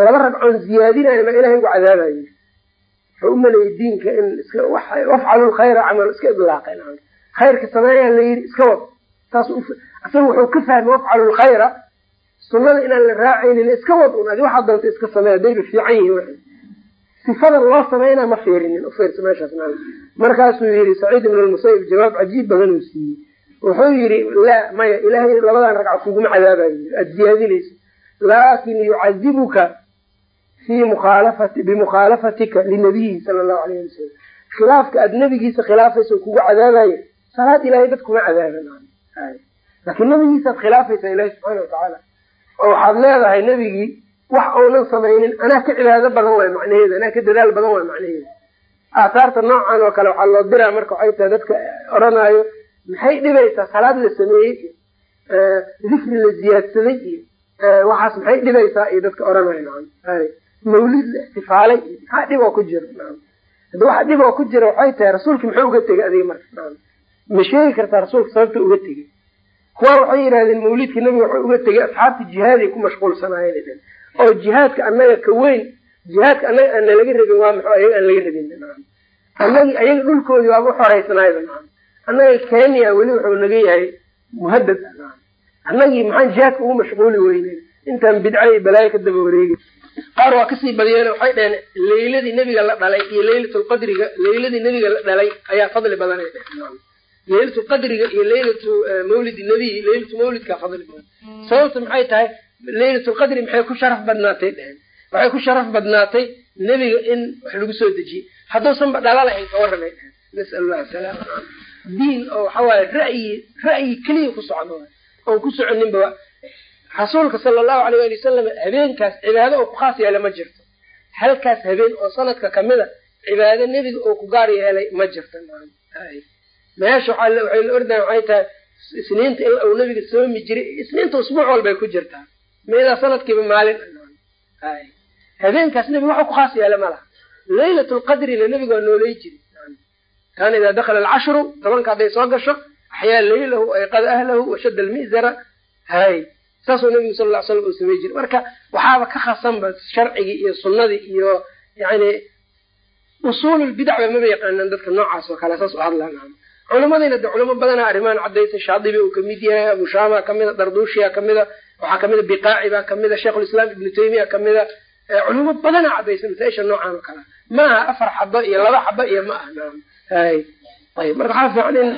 laba ragcoon ziyaadinayo ma ilahay igu cadaabayo wuxuu umalayay diinka in wafcalu lkhayra camal iska idlaaqay khayrka sameeyaa la yidhi iska wad. Saas isaga wuxuu ka fahmay wafcalu lkhayra sunnada inaan la raacaynin iska wad un adi waxaad doonta iska samey hadayba fiican yihiin sifada loo sameynaa ma fiirinin ufiirsa meeshaas markaasuu yidhi saciid ibn lmusayib jawaab cajiib badan uu siiyey. Wuxuu yidhi laa maya ilaahay labadan ragco kuguma cadaabayo. Aada ziyaadinayso laakin yucadibuka fii mukhaalafati bimukhaalafatika linabiyihi sala allahu alayh ali wasalam khilaafka aada nebigiisa khilaafaysa kugu cadaabayo salaad ilahay dad kuma cadaaban. Laakiin nebigiisaad khilaafaysa ilahi subxaana watacaala oo waxaad leedahay nebigii wax uunan samaynin anaa ka cibaado badan waay macnaheeda anaa ka dadaal badan waay macnaheeda. Aathaarta noocan oo kale waxaa loo diraa marka waxay tahay dadka odhanaayo maxay dhibaysaa salaad la sameeyey dikri la ziyaadsaday iyo waxaas maxay dhibaysaa iyo dadka nacam. Mawlid la ixtifaalay iyo maxaa dhib oo ku jira hadda waxa dhib oo ku jira waxay tahay rasuulki muxuu uga tegay adiga marka ma sheegi kartaa rasuulka sababta uga tegey kuwa waxay yidhahdeen mawlidka nebiga wuxuu uga tegay asxaabta jihaaday ku mashquulsanaayeen oo jihaadka annaga ka weyn jihaadka annaga aan nalaga rabin waa maxuu ayaga aan laga rabin annagi ayaga dhulkoodii waaba uxoreysanaayba nacam. Annaga kenya weli wuxuu naga yahay muhadad annagii maxaan jihaadka ugu mashquuli weynen intaan bidca iyo balaayo ka daba wareegi. Qaar waa ka sii badiyeen waxay dhaheen leyladii nebiga la dhalay iyo leylatulqadriga leyladii nebiga la dhalay ayaa fadli badan ay dheheen iyo leylatu mawlidi nebiy leylatu mawlidka fadli badan. Sababta maxay tahay leylatulqadri maxay ku sharaf badnaatay? Dheheen waxay ku sharaf badnaatay nebiga in wax lagu soo dejiyey hadduusanba dhala lahayn ka warramay dheheen nasal allah asalaama diin oo waxawaaye ra'yi ra'yi keliya ku socdo. Oon ku soconinba rasuulka sala allahu alayh ali wasalam habeenkaas cibaado oo ku khaas yeelay ma jirto. Halkaas habeen oo sanadka ka mid a cibaado nebiga oo ku gaar yeelay ma jirto. Meesha waxay la ordayan waxay tahay isniinta in uu nebiga soomi jiray isniinta usbuuc walbay ku jirtaa midaa sanadkiiba maalin. Habeenkaas nebiga waxa ku khaas yeela ma laha laylat lqadrina nebiga waa noolay jiri. Kaana idaa dakala alcashru tobanka hadday soo gasho axyaa laylahu ayqada ahlahu washadda almizara. Hay saasuu nebigu sal ly slam uu samey jiray marka waxaaba ka khasanba sharcigii iyo sunnadii iyo yani usuululbidacba maba yaqaanaan dadka noocaas oo kale saas u hadlaan culamadiina de culamo badanaa arrimahan cadaysay shaadibi uu ka mid yahay abushama kamida darduushiya kamida waxaa kamida biqaaci baa kamida sheikhulislaam ibnu taymiya kamida culimo badana cadaysa masaa-isha noocan oo kalea ma aha afar xaba iyo laba xaba iyo ma aha ayb marka waxaa fiican in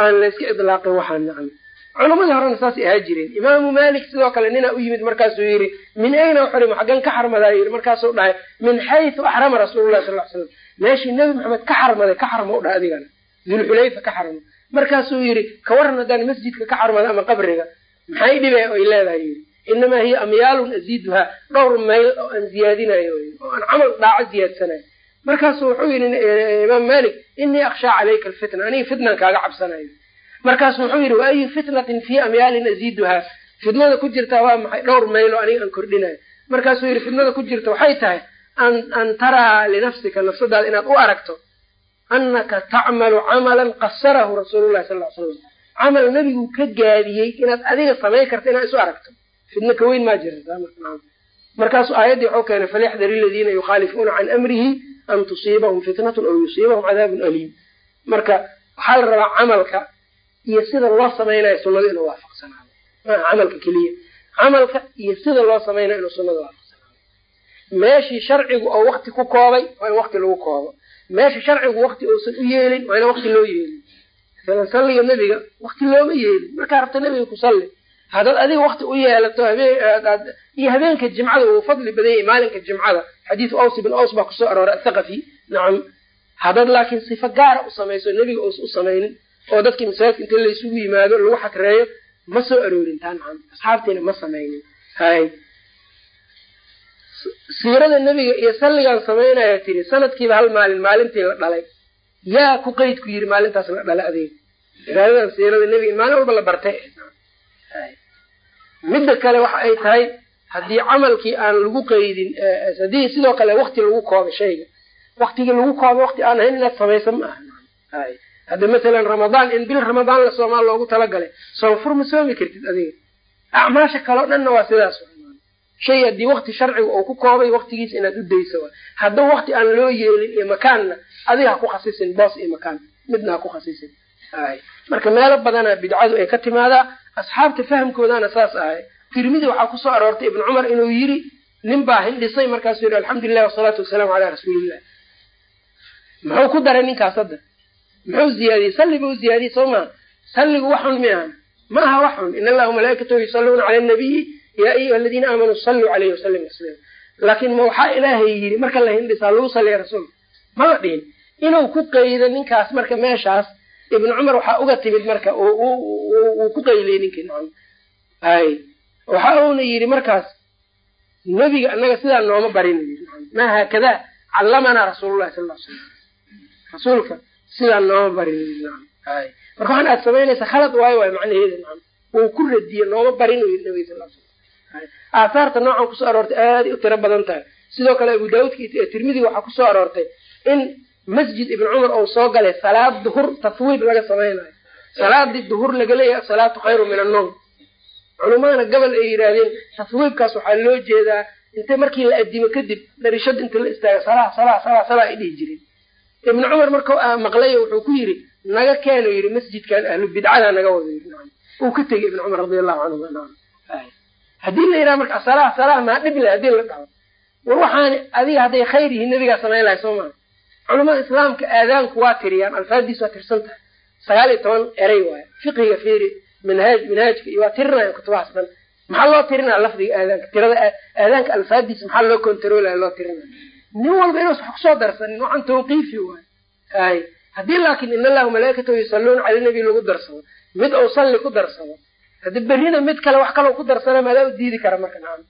aan layska idlaaqin waxaa nacam. Culamadii horena saasay ahaa jireen. Imaamu malik sidoo kale ninaa u yimid markaasuu yidhi min ayna uxrima xaggan ka xarmadaa? Yidhi markaasuu dhahay min xaysu axrama rasuulullahi sal slam meeshii nebi maxamed ka xarmaday ka xarma u dhaha adigana. Dulxulayfa ka xarma markaasuu yidhi ka waran haddaan masjidka ka xarmada ama qabriga maxay dhibe oy leedahay inamaa hiya amyaalun aziiduhaa dhowr mayl oo aan ziyaadinayo oo aan camal dhaaco ziyaadsanayo. Markaasuu wuxuu yidhi imaam malik inii akhshaa calayka alfitna aniga fitnan kaaga cabsanayo. Markaasu wuxuu yidhi wa fitnatin fii amyaalin aziiduhaa fitnada ku jirtaa waa maxay? Dhowr maylo aniga aan kordhinayo. Markaasuu yidhi fitnada ku jirta waxay tahay an an taraa linafsika nafsadaada inaad u aragto annaka tacmalu camalan qasarahu rasuululahi sal ly slam camal nebigu ka gaabiyey inaad adiga samayn karta inaad isu aragto. Fitna ka weyn maa jirta markaasuu aayaddii waxuu keenay falyaxdar iladiina yukhaalifuuna can amrihi an tusiibahum fitnatun aw yusiibahum cadaabun aliim. Marka waxaa la rabaa camalka iyo sida loo samaynayo sunada inuu waafaqsanaado. Maaha camalka keliya. Camalka iyo sida loo samaynayo inuu sunada waafaqsanaado. Meeshii sharcigu oo wakti ku koobay waa in wakti lagu koobo. Meesha sharcigu wakti uusan u yeelin waa ina wakti loo yeelin salliga nebiga wakti looma yeelin markaa rabta nebiga ku salli. Haddaad adiga wakti u yeelato iyo habeenka jimcada uu fadli badan yahay maalinka jimcada. Xadiisu aws ibn aws baa ku soo arooray athaqafi. Nacam. Haddaad laakiin sifo gaara u samayso nebiga uusa u samaynin oo dadkii masaajidka inta laysugu yimaado lagu xakreeyo ma soo aroorin taa nacam. Asxaabtiina ma samaynin. Hay. Siirada nebiga iyo salligaan samaynaya tiri sanadkiiba hal maalin maalintii la dhalay yaa ku qeyd ku yiri maalintaas la dhalay adeeg. Iraadadan siirada nebiga in maalin walba la bartay. Midda kale waxa ay tahay haddii camalkii aan lagu qeydin haddii sidoo kale wakti lagu kooba shayga waktigii lagu kooba wakti aan ahayn inaad samaysa ma aha. Hadda masalan ramadaan in bil ramadaan la soomaa loogu talagalay soonfur ma soomi kartid adiga acmaasha kaleo dhanna waa sidaas shay haddii wakti sharciga oo ku koobay waktigiisa inaad u dayso. Haddaba wakti aan loo yeelin iyo makaanna adiga ha ku khasisin boos iyo makaan. Midna ha ku khasisin marka meelo badana bidcadu ay ka timaadaa. Asxaabta fahamkoodaana saas ahay. Tirmidi waxaa ku soo aroortay ibnu cumar inuu yiri nin baa hindhisay markaasuu yidhi alxamdulilah wasalaatu wasalaamu calaa rasuulillah. Muxuu ku daray ninkaas hadda? Muxuu ziyaadiyey? Salli buu ziyaadiyey soo maa salligu wax xun miahan ma aha wax xun in allaha malaa'ikatahu yusalluuna cala nabiyi yaa ayuha aladiina aamanuu salluu calayhi wasalim tasliima laakiin ma waxaa ilaahay yidhi marka la hindhisaa lagu salliya rasuulka maba dhihin inuu ku qaydo ninkaas marka meeshaas ibnu cumar waxaa uga timid marka uu ku qaylay ninkii hay waxa uuna yidhi markaas nebiga annaga sidaa nooma barin maa haakadaa callamanaa rasuulullahi sal l slam rasuulka sidaa nooma barin marka waxaan aad samaynaysa khalad waayo waay macnaheeda wuu ku radiye nooma barin u yidhi nabiga sal l slam aahaarta noocan ku soo aroortay aaday u tiro badan tahay. Sidoo kale abu daawudka tirmidiga waxaa ku soo aroortay in masjid ibn cumar ou soo galay salaad duhur tafwiid laga samaynayo. Salaadii duhur laga leeyahay asalaatu khayru min annoom culumadana gobol ay yidhaahdeen tafwiidkaas waxaa loo jeedaa inta markii la adimo kadib darishada inta la istaaga salah salah salah salah ay dhihi ibnu cumar markau maqlayo wuxuu ku yidhi naga keeno yidhi masjidkan ahlu bidcada naga wado yii uu ka tegey ibnu cumar radi allahu canhu haddii la yidhaha marka salah salah maa dhib le haddii la dhaho war waxaani adiga hadday khayr yihiin nabigaa samayn lahay soo maa culamada islaamka aadaanku waa tiriyaan alfaadiis waa tirsan tahay. Sagaal iyo toban erey waayo fiqiga fiiri manhaaj manhaajka iyo waa tirinaya kutubahaas dhan maxaa loo tirinaya lafdiga aadaanka? Tirada aadaanka alfaadiis maxaa loo kontaroolaya loo tirinaya nin walba inuusa wax ku soo darsanin waxaan tawqiifi waayo hay haddii laakiin in allahu malaa'ikatahu yusalluuna cala nabi lagu darsado mid ou salli ku darsado haddi berrina mid kale wax kaloo ku darsana maadaa u diidi kara marka nacam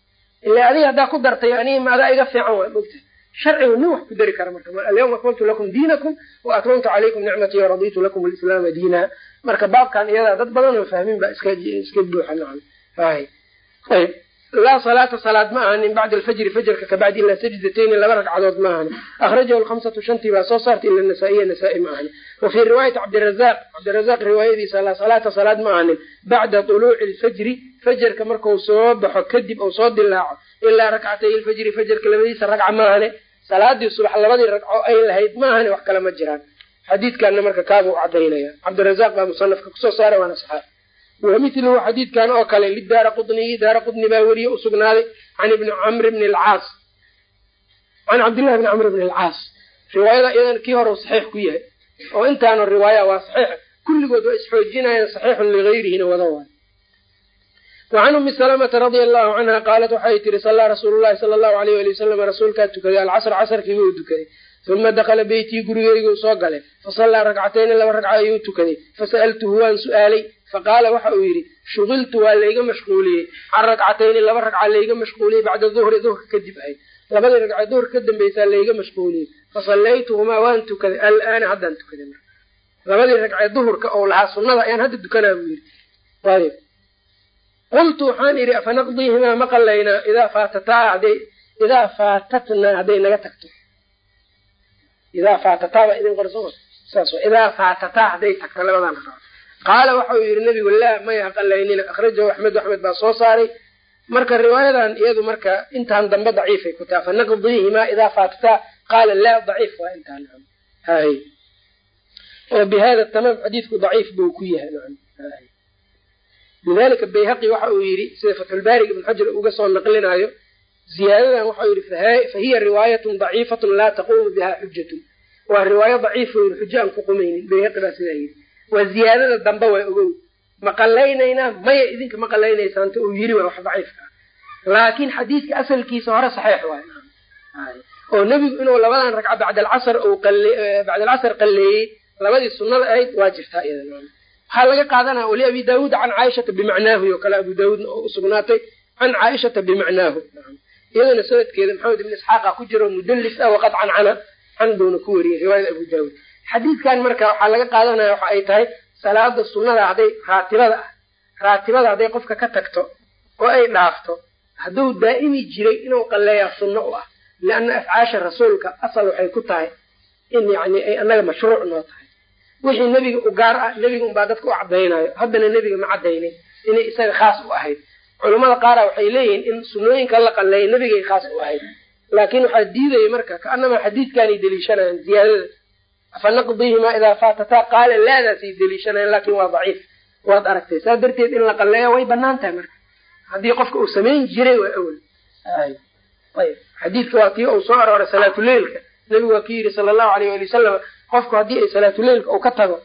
ila adiga haddaa ku dartay aniga maadaa iga fiican waa mogta sharcigu nin wax ku dari kara marka alyawma akmaltu lakum diinakum wa atmamtu calaykum nicmatii waraditu lakum alislaama diina. Marka baabkan iyadaa dad badan oo fahmin baa iska iska buuxa nacam hay ayb laa salaata salaad ma ahanin bacda alfajri fajarka kabacdi ilaa sajdatayni laba ragcadood ma ahani akhrajahu lhamsatu shantii baa soo saartay ila nasaa-iya nasaa-i ma ahani wa fii riwaayati cabdirazaq cabdirazaq riwaayadiisa laa salaata salaad ma ahanin bacda tuluuci alfajri fajarka markau soo baxo kadib ou soo dilaaco ilaa rakcatay ilfajri fajarka labadiisa ragca ma ahane salaadii subax labadii ragco ay lahayd ma ahani wax kale ma jiraan xadiidkanna marka kaabuu cadaynaya cabdirazaq baa musanafka ku soo saaray waana saxaax wamiluhu xadiidkan oo kale lidaara qudniyi daara qudni baa weriye u sugnaaday can ibni camr bni alcaas can cabdillahi bni camr bn alcaas riwaayada iyadan kii hore saxiix ku yahay oo intaanu riwaaya waa saxiix kulligood waa isxoojinayaan saxiixun ligayrihina wada waay wacan umi salamata radia allahu canha qaalat waxay tihi sallaa rasuulu llahi sala allahu alayh ali wasalam rasuulkaa tukaday alcasr casrkiiba uu tukaday uma dakala beytii gurigeygu soo galay fasallaa ragcatayni laba ragca ayuu tukaday fasa'altuhu waan su'aalay faqaala waxa uu yidhi shugiltu waa layga mashquuliyey. Can ragcatayni laba ragca layga mashquuliyey bacda duhri duhurka kadib ahayd labadii ragca duhur ka dambaysaa layga mashquuliyey. Fasallaytuhumaa waan tukaday. Alaana haddaan tukaday labadii ragcee duhurka oo lahaa sunnada ayaan hadda tukanaa buu yidhi. Ayb qultu waxaan idhi afanaqdiihimaa ma qallaynaa? Idaa faatataa haday idaa faatatnaa hadday naga tagto. Idaa faatataa baa idin qorsoma saas idaa faatataa hadday tagto. Labadan ragco qaala waxau yidhi nabigu laa maya qalaynina akhrajahu axmed axmed baa soo saaray. Marka riwaayadan iyadu marka intaan dambe daciifay ku taha fanaqdiihimaa idaa faatataa qaala laa daciif waa intaan hay. Oo bi hada tamaam xadiidku daciif buu ku yahay lidalika bayhaqi waxa uu yidhi sida fatxulbaariga ibn xajar uga soo naqlinaayo ziyaadadan waxau yidhi fahiya riwaayatun daciifatun laa taquumu biha xujatun waa riwaayo daciifo yidhi xujo aan ku qumaynin. Bayhaqi baa sidaa yidhi waa ziyaadada dambe waa ogow. Ma qalaynaynaa maya idinka ma qalaynaysaanta uu waa wax daciifka. Ah laakiin xadiidka asalkiisa hore saxiix waay. Oo nebigu inuu labadan ragca bacdalcasr bacdalcasr qalleeyey labadii sunnada ahayd waa jirtaa iyada waxaa laga qaadanaya wali abi daawuud can caaishata bimacnaahu oo kale abu daawuudna oo usugnaatay can caaishata bimacnaahu. Iyadana sanadkeeda maxamed ibn isxaaqa ku jiro mudallis ah waqad cancana can buuna ku wariyey riwaayada abu daawuud xadiidkan marka waxaa laga qaadanaya waxa ay tahay salaada sunnada hadday raatibada ah raatibada hadday qofka ka tagto oo ay dhaafto hadduu daa'imi jiray inuu qalleeyaa sunno u ah lianna afcaasha rasuulka asal waxay ku tahay in yani ay annaga mashruuc noo tahay. Wixii nebiga u gaar ah nebiga unbaa dadka u caddaynayo haddana nebiga ma caddaynin inay isaga khaas u ahayd. Culammada qaara waxay leeyihiin in sunnooyinka la qalleeya nebigay khaas u ahayd laakiin waxaa diidaya marka kaanamaa xadiidkaanay deliishanayaan ziyaadada afanaqdiihimaa idaa faatataa qaala laadaasay deliishanayan laakiin waa daciif waad aragtay saa darteed in la qalleeya way bannaan tahay marka haddii qofka uu samayn jiray waa awel ayb xadiidka waa tii uu soo arooray salaatuleilka nebigu waa ki yidhi sala allahu alayh ali wasalam qofku haddii ay salaatuleilka uu ka tago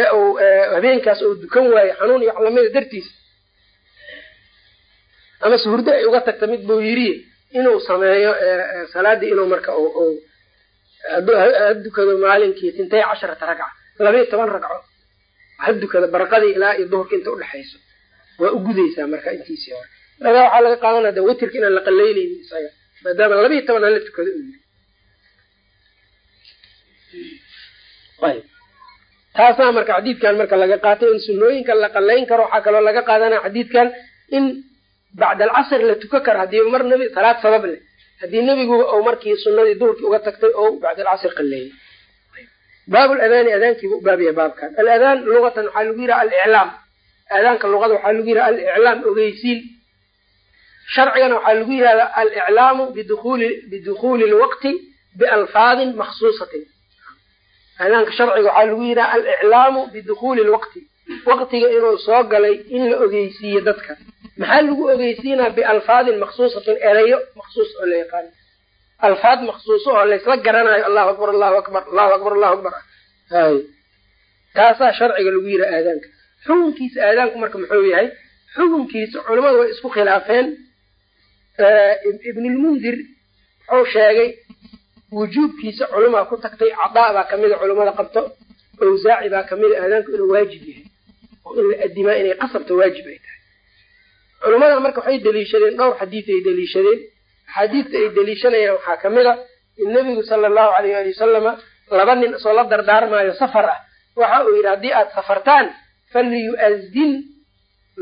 ee uu habeenkaas uu dukan waayo xanuun iyo waxlamida dartiis ama suhurdo ay uga tagta mid buu yidhi inuu sameeyo salaadii inuu marka ha dukado maalinkii tintay casharata ragca labayo toban ragco ha dukado barqadii ilaa iyo duhurka inta udhexayso waa u gudaysaa marka intiisii hore. Dagaa waxaa laga qaadanaya de witrka inaan la qalaynaynin isaga maadaama labayo toban hala tukado u yiri taasaa marka xadiidkan marka laga qaatay in sunooyinka la qalayn karo waxaa kaloo laga qaadanaya xadiidkan in bacd alcasr la tuka karo haddii mar nbi salaad sabab leh haddii nebigu u markii sunadii duhurkii uga tagtay oo bacd alcasr qaleeyey baab ladaani adaankiiba u baabaya baabkan. Aladaan luqatan waxaa lagu yidhaha aliclaam aadaanka luqada waxaa lagu yidhaha aliclaam ogeysiin sharcigana waxaa lagu yidhahda aliclaamu bidukuuli lwaqti bialfaadin maksuusatin aadaanka sharciga waxaa lagu yidhaha aliclaamu bidukuuli lwaqti waqtiga inuu soo galay in la ogeysiiyo dadka maxaa lagu ogeysiinaa bialfaadin maksuusatin erayo maksuus oo la yaqaano alfaad maksuuso oo laysla garanayo allahu akbar allahu akbar allahu akbar allahu akbar. Hay. Taasaa sharciga lagu yidhaha aadaanka. Xukunkiisa aadaanku marka muxuu yahay? Xukunkiisa culimmadu way isku khilaafeen. Ibnulmundir wuxuu sheegay wujuubkiisa culamaa ku tagtay cadaa baa kamida culimmada qabto awsaaci baa kamida aadaanku inuu waajib yahay oo in la adimaa inay qasabta waajib ay tahay culimmada marka waxay deliishadeen dhowr xadiid ay deliishadeen axaadiidta ay deliishanayaan waxaa ka mid a in nebigu sala allahu alayh ali wasalama laba nin isoo la dardaarmaayo safar ah. Waxa uu yidhi haddii aad safartaan falyu'adin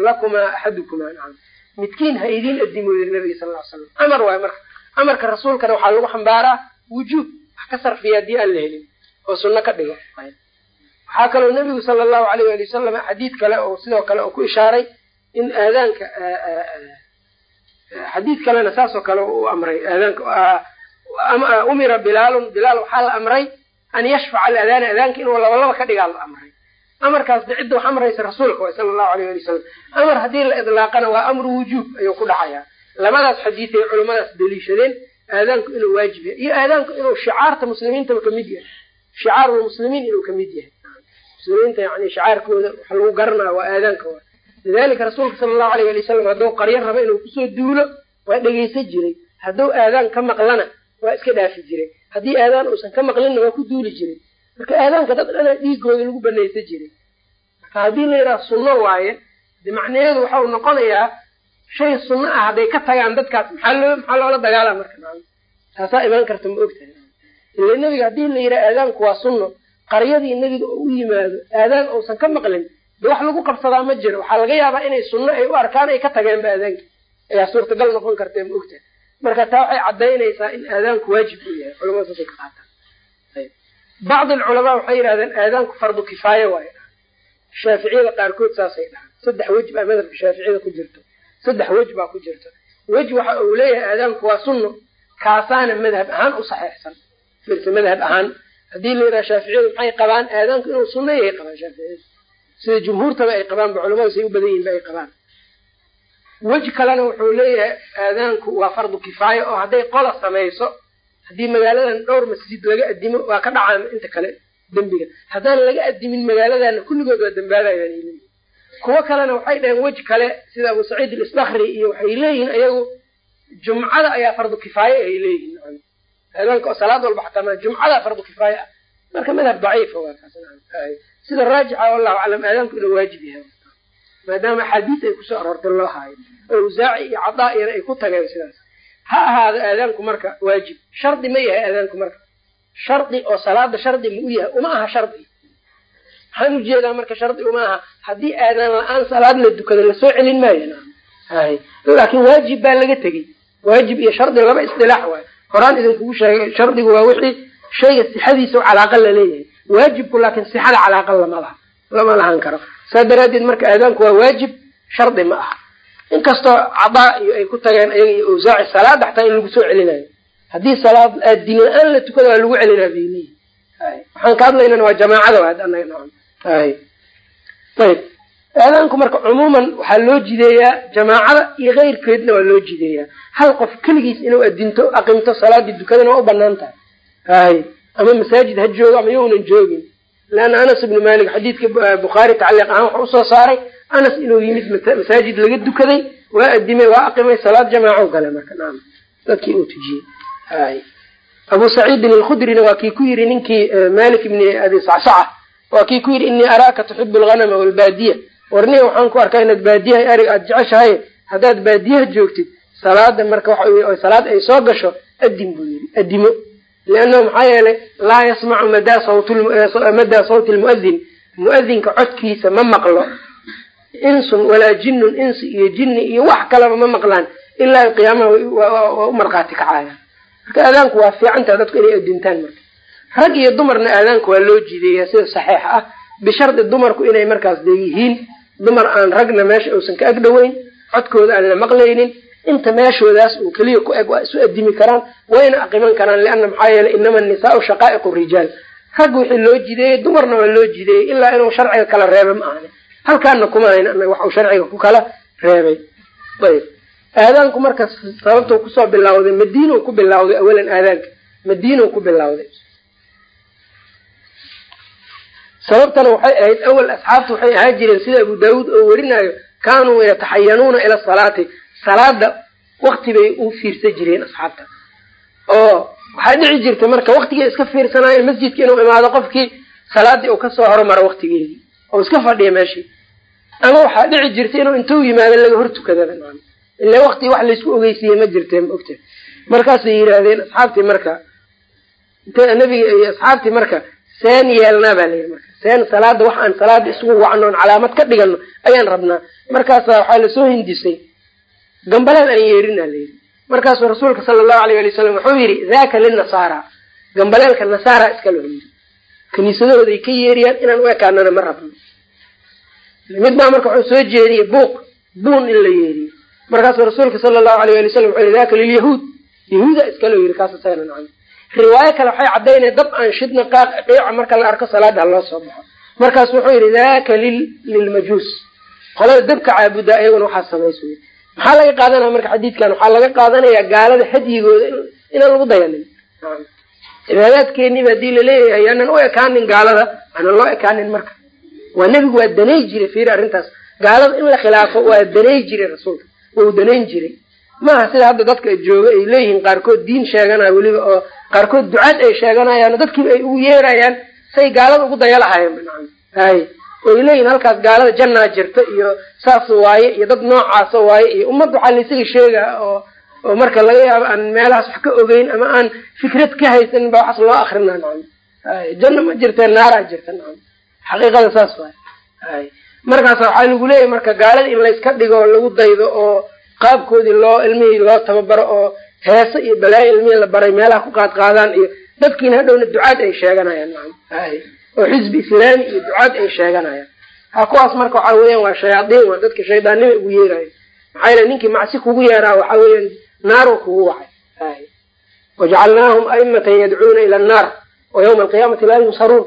lakumaa axadukumaa. Nacam midkiin ha idiin adimo yiri nabiga sal ly slam amar waayo marka. Amarka rasuulkana waxaa lagu xambaaraa wujuub wax ka sarfiya haddii aan la helin oo sunno ka dhigo. Waxaa kaloo nebigu sala allahu alayh ali wasalam xadiid kale oo sidoo kale oo ku ishaaray in aadaanka xadiid kalena saasoo kale u amray aadaanka umira bilaalun bilaal waxaa la amray an yashfaca aladaana adaanka inuu labalaba ka dhigaa la amray. Amarkaas de cidda wax amraysa rasuulka waay sala allahu alayh ali wasalam amar haddii la idlaaqana waa amru wujuub ayuu ku dhacayaa labadaas xadiid ay culimmadaas deliishadeen aadaanku inuu waajib yahay iyo aadaanku inuu shicaarta muslimiintaba ka mid yahay. Shicaarulmuslimiin inuu ka mid yahay. Muslimiinta yani shicaarkooda waxa lagu garanaa waa aadaanka lidalika rasuulka sala allahu alayh ali wasalam hadduu qaryo raba inuu ku soo duulo waa dhegeysan jiray. Hadduu aadaan ka maqlana waa iska dhaafi jiray. Haddii aadaan uusan ka maqlinna waa ku duuli jiray. Marka aadaanka dad dhana dhiigooda lagu banaysan jiray. Marka haddii la yidhaha sunno waaye de macnaheedu waxau noqonayaa shay sunno ah hadday ka tagaan dadkaas maxaa maxaa loola dagaala marka? Taasaa imaan karta ma ogtahay ila nebiga haddii la yidhaha aadaanku waa sunno qaryadii nebiga oo u yimaado aadaan uusan ka maqlin wax lagu qabsadaa ma jiro. Waxaa laga yaabaa inay sunno ay u arkaan ay ka tageenba aadaanka ayaa suurtagal noqon karta ma ogtahay marka taa waxay cadaynaysaa in aadaanku waajib uu yahay. Culamada saasay ka qaataan. Bacd alculamaa waxay yidhahdeen aadaanku fardu kifaaya waayo shaaficiyada qaarkood saasay dhahaan saddex wej baa madhabka shaaficiyada ku jirto. Saddex wej baa ku jirto. Wej waxa uu leeyahay aadaanku waa sunno. Kaasaana madhab ahaan u saxeexsan firse madhab ahaan haddii la yidhaha shaaficiyadu maxay qabaan aadaanku inuu sunno yahay qabaan shaaficiyadu sida jumhuurtaba ay qabaan ba culamadu say u badan yihiin ba ay qabaan. Wej kalena wuxuu leeyahay aadaanku waa fardu kifaaya oo hadday qola samayso haddii magaaladan dhowr masjid laga adimo waa ka dhacaan inta kale dembiga. Haddaan laga adimin magaaladana kulligood waa leeyihiin kuwo kalena waxay dhaheen wej kale sida abu saciid alisbakri iyo waxay leeyihiin ayagu jumcada ayaa fardu kifaaya ay leeyihiin. Aadaanka oo salaad walba xataa jumcada fardu kifaaya ah marka madhab daciifa sida raajixa wallahu aclam aadaanku inuu waajib yahay. Maadaama axaadiis ay ku soo aroortay loo haayo awsaaci iyo cadaa iyana ay ku tageen sidaas. Ha ahaado aadaanku marka waajib. Shardi ma yahay aadaanku marka. Shardi oo salaada shardi ma u yahay uma aha shardi. Maxaan u jeedaa marka shardi uma aha. Haddii aadaan la'aan salaad la dukado la soo celin maayo. Hay laakiin waajib baa laga tegey. Waajib iyo shardi laba isdilaax waayo horaan idinkugu sheegay shardigu waa wixii shayga sixadiisa calaaqa la leeyahay waajibku laakiin sixada calaaqa lama laha lama lahan karo. Saa daraadeed marka aadaanku waa waajib shardi ma aha. Inkastoo cadaa iyo ay ku tageen ayaga iyo awsaaci salaada xataa in lagu soo celinayo. Haddii salaad aadin la'aan la tukada waa lagu celinaa bayleyi waxaan ka hadlaynana waa jamaacada ayb aadaanku marka cumuuman waxaa loo jideeyaa jamaacada iyo keyrkeedna waa loo jideeyaa. Hal qof keligiis inuu adinto aqimto salaadii dukadana waa u bannaan tahay. Hay ama masaajid ha joogo ama younan joogin. Leanna anas ibnu malik xadiidka bukhaari tacliiq ahaan waxa u soo saaray anas inuu yimid masaajid laga dukaday waa adimay waa aqimay salaad jamaaco gale marka dadkii uu tujiyey hay abu saciidin alkhudrina waa kii ku yidhi ninkii malik ibni abi sacsaca waa kii ku yidhi inii araaka tuxibu alghanama walbaadiya warniga waxaan ku arkaa inaad baadiyaha arig aada jeceshahay haddaad baadiyaha joogtid salaada marka waxa salaad ay soo gasho adim buu yidhi adimo liannahu maxaa yeelay laa yasmacu madaa sawti lmuadin muadinka codkiisa ma maqlo insun walaa jinnun insi iyo jinni iyo wax kalaba ma maqlaan ilaa qiyaamaha waa u markhaati kacaya marka aadaanku waa fiicantaha dadku inay adintaan marka rag iyo dumarna aadaanku waa loo jideeyaa sida saxiixa ah bishardi dumarku inay markaas dee yihiin dumar aan ragna meesha uusan ka agdhoweyn codkooda aan la maqlaynin inta meeshoodaas uu keliya ku eg waa isu adimi karaan wayna aqiman karaan lianna maxaa yeelay inama anisaau shaqaa'iqu rijaal. Rag wixii loo jideeyey dumarna waa loo jideeyey ilaa inuu sharciga kala reeba ma ahani halkaana kuma hayn anaga wax uu sharciga ku kala reebay. Ayb aadaanku marka sababtuu ku soo bilawday madiinuu ku bilawday awalan aadaanka madiinuu ku bilawday sababtana waxay ahayd awal asxaabtu waxay ahaa jireen sida abu daawuud oo werinayo kaanuu yataxayanuuna ila salaati salaada wakti bay u fiirsan jireen asxaabta. Oo waxaa dhici jirta marka waktigay iska fiirsanaayeen masjidka inuu imaado qofkii salaadii uu ka soo hormaro waktigeedii oo iska fadhiya meeshii. Ama waxaa dhici jirta inuu intuu yimaado laga hor tukadaba ila wakti wax laysku ogeysiiye ma jirteen maogta markaasay yidhaahdeen asxaabtii marka nabiga iyo asxaabtii marka seen yeelnaa baa layihi marka. Seen salaada wax aan salaada isugu wacno on calaamad ka dhigano ayaan rabnaa. Markaasa waxaa la soo hindisay gambaleel aan yeerinaa layidhi markaasuu rasuulka sala allahu alayh ali wasalam wuxuu yidhi daaka linasaara gambaleelka nasaara iskala yiri kaniisadahooday ka yeeriyaan inaan u ekaanana ma rabno. Mid baa marka wuxuu soo jeediyey buuq buun in la yeeriyo. Markaasuu rasuulka sala allahu alayh ali wasalam wuxuu yihi daka lilyahuud. Yahuuda iskala yiri kaas isagana nacam. Riwaayo kale waxay caddaynaya dab aan shidna qaaq qiica marka la arko salaada haloo soo baxo. Markaasu wuxuu yidhi daka lil lilmajuus. Qolada dabka caabudaa iyaguna waxaa samaysa maxaa laga qaadanaya marka xadiidkan? Waxaa laga qaadanaya gaalada hadyigooda inaan lagu dayanin. Cibaadaadkeeniba haddii la leeyahay yaanan u ekaanin gaalada aanan loo ekaanin marka. Waa nebigu waa danay jiray fiiri arrintaas. Gaalada in la khilaafo waa danay jiray rasuulka. Wau danayn jiray. Maaha sida hadda dadka jooga ay leeyihiin qaarkood diin sheeganaya weliba oo qaarkood ducaad ay sheeganayaan dadkiiba ay ugu yeerayaan say gaalada ugu daya lahayen hay oy leeyihiin halkaas gaalada jannaa jirta iyo saas waaye iyo dad noocaasa waaye iyo ummad waxaa laisaga sheegaa oo oo marka laga yaabo aan meelahaas wax ka ogeyn ama aan fikrad ka haysanin ba waxaas loo akrina nacam janna ma jirtee naaraa jirta nacam xaqiiqada saas waay hay markaas waxaa lagu leeyahay marka gaalada in layska dhigo lagu daydo oo qaabkoodii loo ilmihii loo tababaro oo heese iyo balaayo ilmihii la baray meelaha ku qaad qaadaan iyo dadkiina hadhowna ducaad ay sheeganayaan nacam hay oo xisbi islaami iyo ducaad ay sheeganayaan. Ha kuwaas marka waxaa weeyaan waa shayaadiin waa dadka shaydaannima ugu yeerayo maxaa yele ninkii macsi kugu yeeraa waxaa weeyaan naaru kugu wacay. Wajacalnaahum aimatan yadcuuna ila annaar wa yawma alqiyaamati laa yunsaruun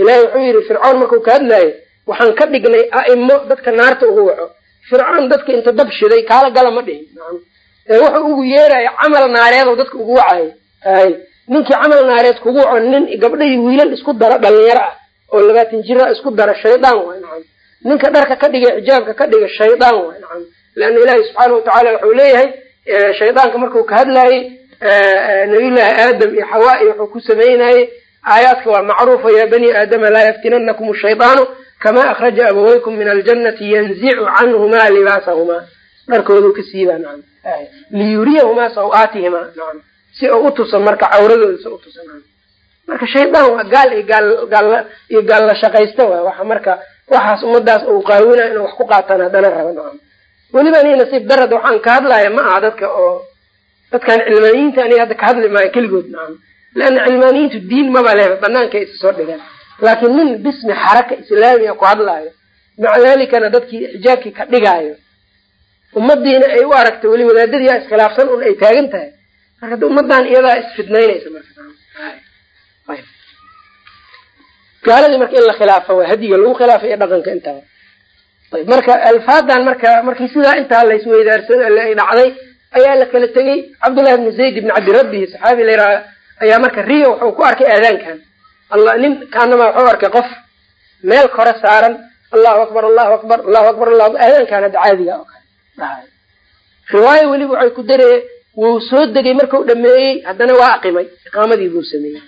ilahi wuxuu yidhi fircoon markuu ka hadlaayo waxaan ka dhignay a'imo dadka naarta ugu waco. Fircoon dadka inta dab shiday kaala gala ma dhihin. Wuxuu ugu yeeraya camal naareed dadka ugu wacayo ninkii camal naareed kugu waco nin gabdhahii wiilal isku dara dhalinyaro ah oo labaatan jira isku dara shaydaan waay nacam. Ninka dharka ka dhiga xijaabka ka dhiga shaydaan waay nacam. Leanna ilaahi subxaana watacaala wuxuu leeyahay shaydaanka markuu ka hadlaayey nabiyullaahi aadam iyo xawaa iyo wuxuu ku sameynayey aayaadka waa macruufa ya bani aadama laa yaftinanakum shaydaanu kama akhraja abawaykum min aljannati yanzicu canhumaa libaasahumaa dharkoodu ka siibaa nacam. Liyuriyahumaa saw-aatihimaa nacam si oo utusa marka cawradooda si utusa nacam marka shaydaan waa gaal iyo gaal la shaqaysta waay waxa marka waxaas ummadaas uu qaawinayo inuu wax ku qaataan haddana raba nacam weliba aniga nasiib darad waxaan ka hadlaya ma aha dadka oo dadkan cilmaaniyiinta aniga hadda ka hadli maayo keligood nacam leanna cilmaaniyiintu diin maba leh banaanka isa soo dhigaan laakiin nin bismi xaraka islaamiga ku hadlaayo maca dalikana dadkii xijaabkii ka dhigaayo ummadiina ay u aragto weli wadaadadii iskhilaafsan un ay taagan tahay marka ummadan iyadaa isfidnaynaysa marka gaaladii marka in la khilaafo waa hadiga lagu khilaafa iyo dhaqanka intaba ayb marka alfaadan marka markii sidaa intaa laisweydaarsan ay dhacday ayaa la kala tegey. Cabdullahi bni zayd ibni cabdirabbihi saxaabi la yidhaha ayaa marka riyo wuxuu ku arkay aadaankan. Alla nin kaanama wuxuu arkay qof meel kore saaran. Allahu akbar allahu akbar allahu akbar aadaankan hadda caadiga oo kale. Riwaayo weliba waxay ku daree wuu soo degay markau dhameeyey haddana waa aqimay iqaamadii buu sameeyey.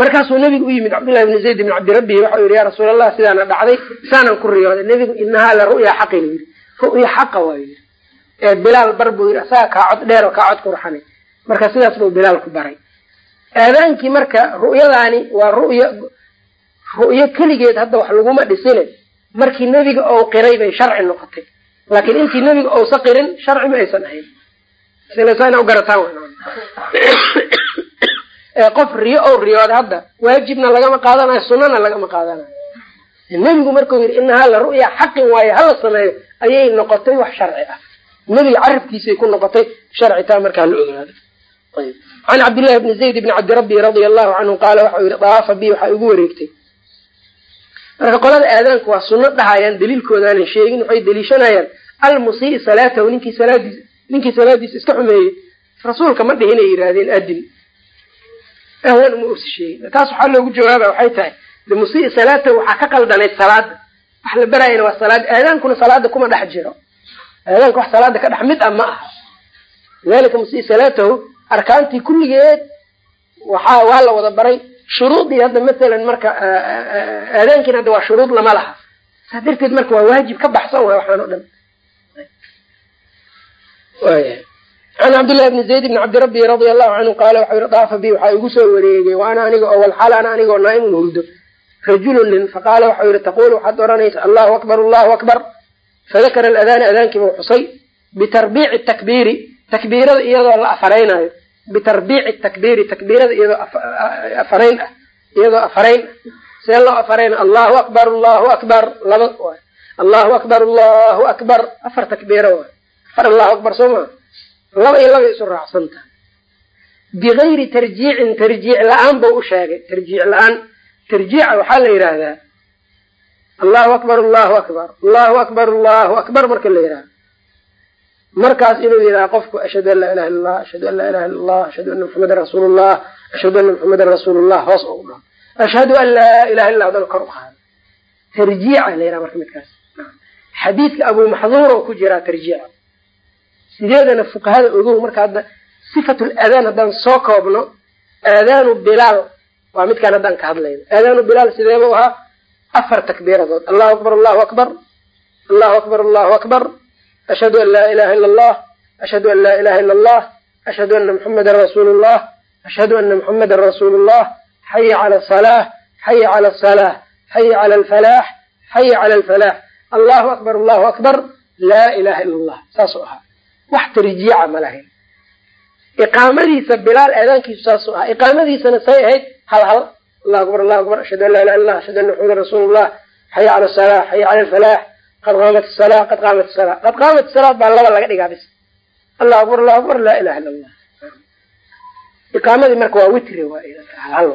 Markaasuu nebigu u yimid cabdullahi bni zayd ibni cabdirabbihi waxau yihi ya rasuul allah sidaana dhacday saanan ku riyooday nebigu inahaa la ru'ya xaqin yidhi. Ru'ya xaqa waa yidhi. Ee bilaal bar buu yidhi asaga kaa cod dheer oo kaa cod qurxanay marka sidaas buu bilaal ku baray. Aadaankii marka ru'yadaani waa ru'ya ru'yo keligeed hadda wax laguma dhisine. Markii nebiga ou qiray bay sharci noqotay. Laakiin intii nebiga ousa qirin sharci ma aysan ahayn ina ugarataan qof riyo ou riyooda hadda waajibna lagama qaadanayo sunana lagama qaadanayo. Nebigu markuu yidhi inahaa la ru'ya xaqin waayo hala sameeyo ayay noqotay wax sharci ah. Nebiga carabkiisay ku noqotay sharci taa markaa la ogaaday can cabdillahi bni zayd bni cabdirabbi radia allahu canhu qaala waxau yihi daafa bi waxaa igu wareegtay. Marka qolada aadaanku waa sunno dhahayaan daliilkoodaanan sheegin waxay daliishanayaan almusii salaatahu ninkii salaadiis ninkii salaadiisa iska xumeeyey rasuulka ma dhihinay yidhaahdeen adin aadaan uma usi sheegin taas waxaa loogu jawaaba waxay tahay de musii salaatahu waxaa ka qaldanayd salaada wax la baraayana waa salaad. Aadaankuna salaada kuma dhex jiro. Aadaanka wax salaada ka dhex mid ah ma aha. Lidalika musii salaatahu arkaantii kulligeed waxaa waa la wada baray shuruudii hadda mathalan marka aadaankiina hadda waa shuruud lama laha. Saa darteed marka waa waajib ka baxsan waay waxaan o dhan can cabdillahi bni zayd bni cabdirabbi radia allahu canhu qaala yihi daafa bi waxaa igu soo wareegay wa ana aniga oo walxaal ana anigoo naa'imun hurdo. Rajulun nin faqaala waxau yihi taqulu waxaad odhanaysa allahu akbar allahu akbar. Fadakara aladaana adaankiiba xusay bitarbiici takbiiri takbiirada iyadoo la afaraynayo bitarbiici takbiiri takbiirada iyadoo afarayn ah iyadoo afarayn ah see loo afarayna allahu akbar allahu akbar laba allahu akbar allahu akbar afar takbiiro waay afar allahu akbar soo maa laba iyo laba isu raacsan tahay bigayri tarjiicin tarjiic la'aan bau u sheegay. Tarjiic la'aan tarjiica waxaa la yidhaahdaa. Allahu akbar allahu akbar allahu akbar allahu akbar marka la yidhahdo markaas inuu yidhaha qofku ashhadu an laa ilaha illa allah ashhadu an laa ilaha illa allah ashhadu anna maxamedan rasuulullah ashhadu anna maxamedan rasuulullah hoos u dhaho ashhadu an laa ilaha illa dan kor u qaado tarjiica la yidhaha marka midkaas. Xadiidka abu maxduur oo ku jiraa tarjiica sideedana fuqahada ogow marka hadda sifatu ladaan haddaan soo koobno aadaanu bilaal waa midkaan haddaan ka hadlayno. Aadaanu bilaal sideeba u ahaa afar takbiiradood. Allahu akbar allahu akbar allahu akbar allahu akbar. Ashhadu an laa ilaha illa allah ashhadu an laa ilaha illa allah ashhadu ana muxamedan rasuulu llah ashhadu ana muxamedan rasuulu llah xaya cala asalah xaya cala asalah xaya cala alfalaax xaya cala alfalaax allahu akbar allahu akbar laa ilaha illa allah saasuu ahaa wax tarjiica ma lahayn. Iqaamadiisa bilaal aadaankiisu saasuu ahaa. Iqaamadiisana say ahayd hal hal allahu akbar allahu akbar ashhadu an laa ilaha illah ashhadu anna maxamedan rasuulullah xaya cala asalah xaya cala alfalaax qad qaamat asala qad qaamat asala qad qaamat asala baa laba laga dhigaa bis allahu akbar allahu akbar laa ilaha illa allah iqaamadii marka waa witri hal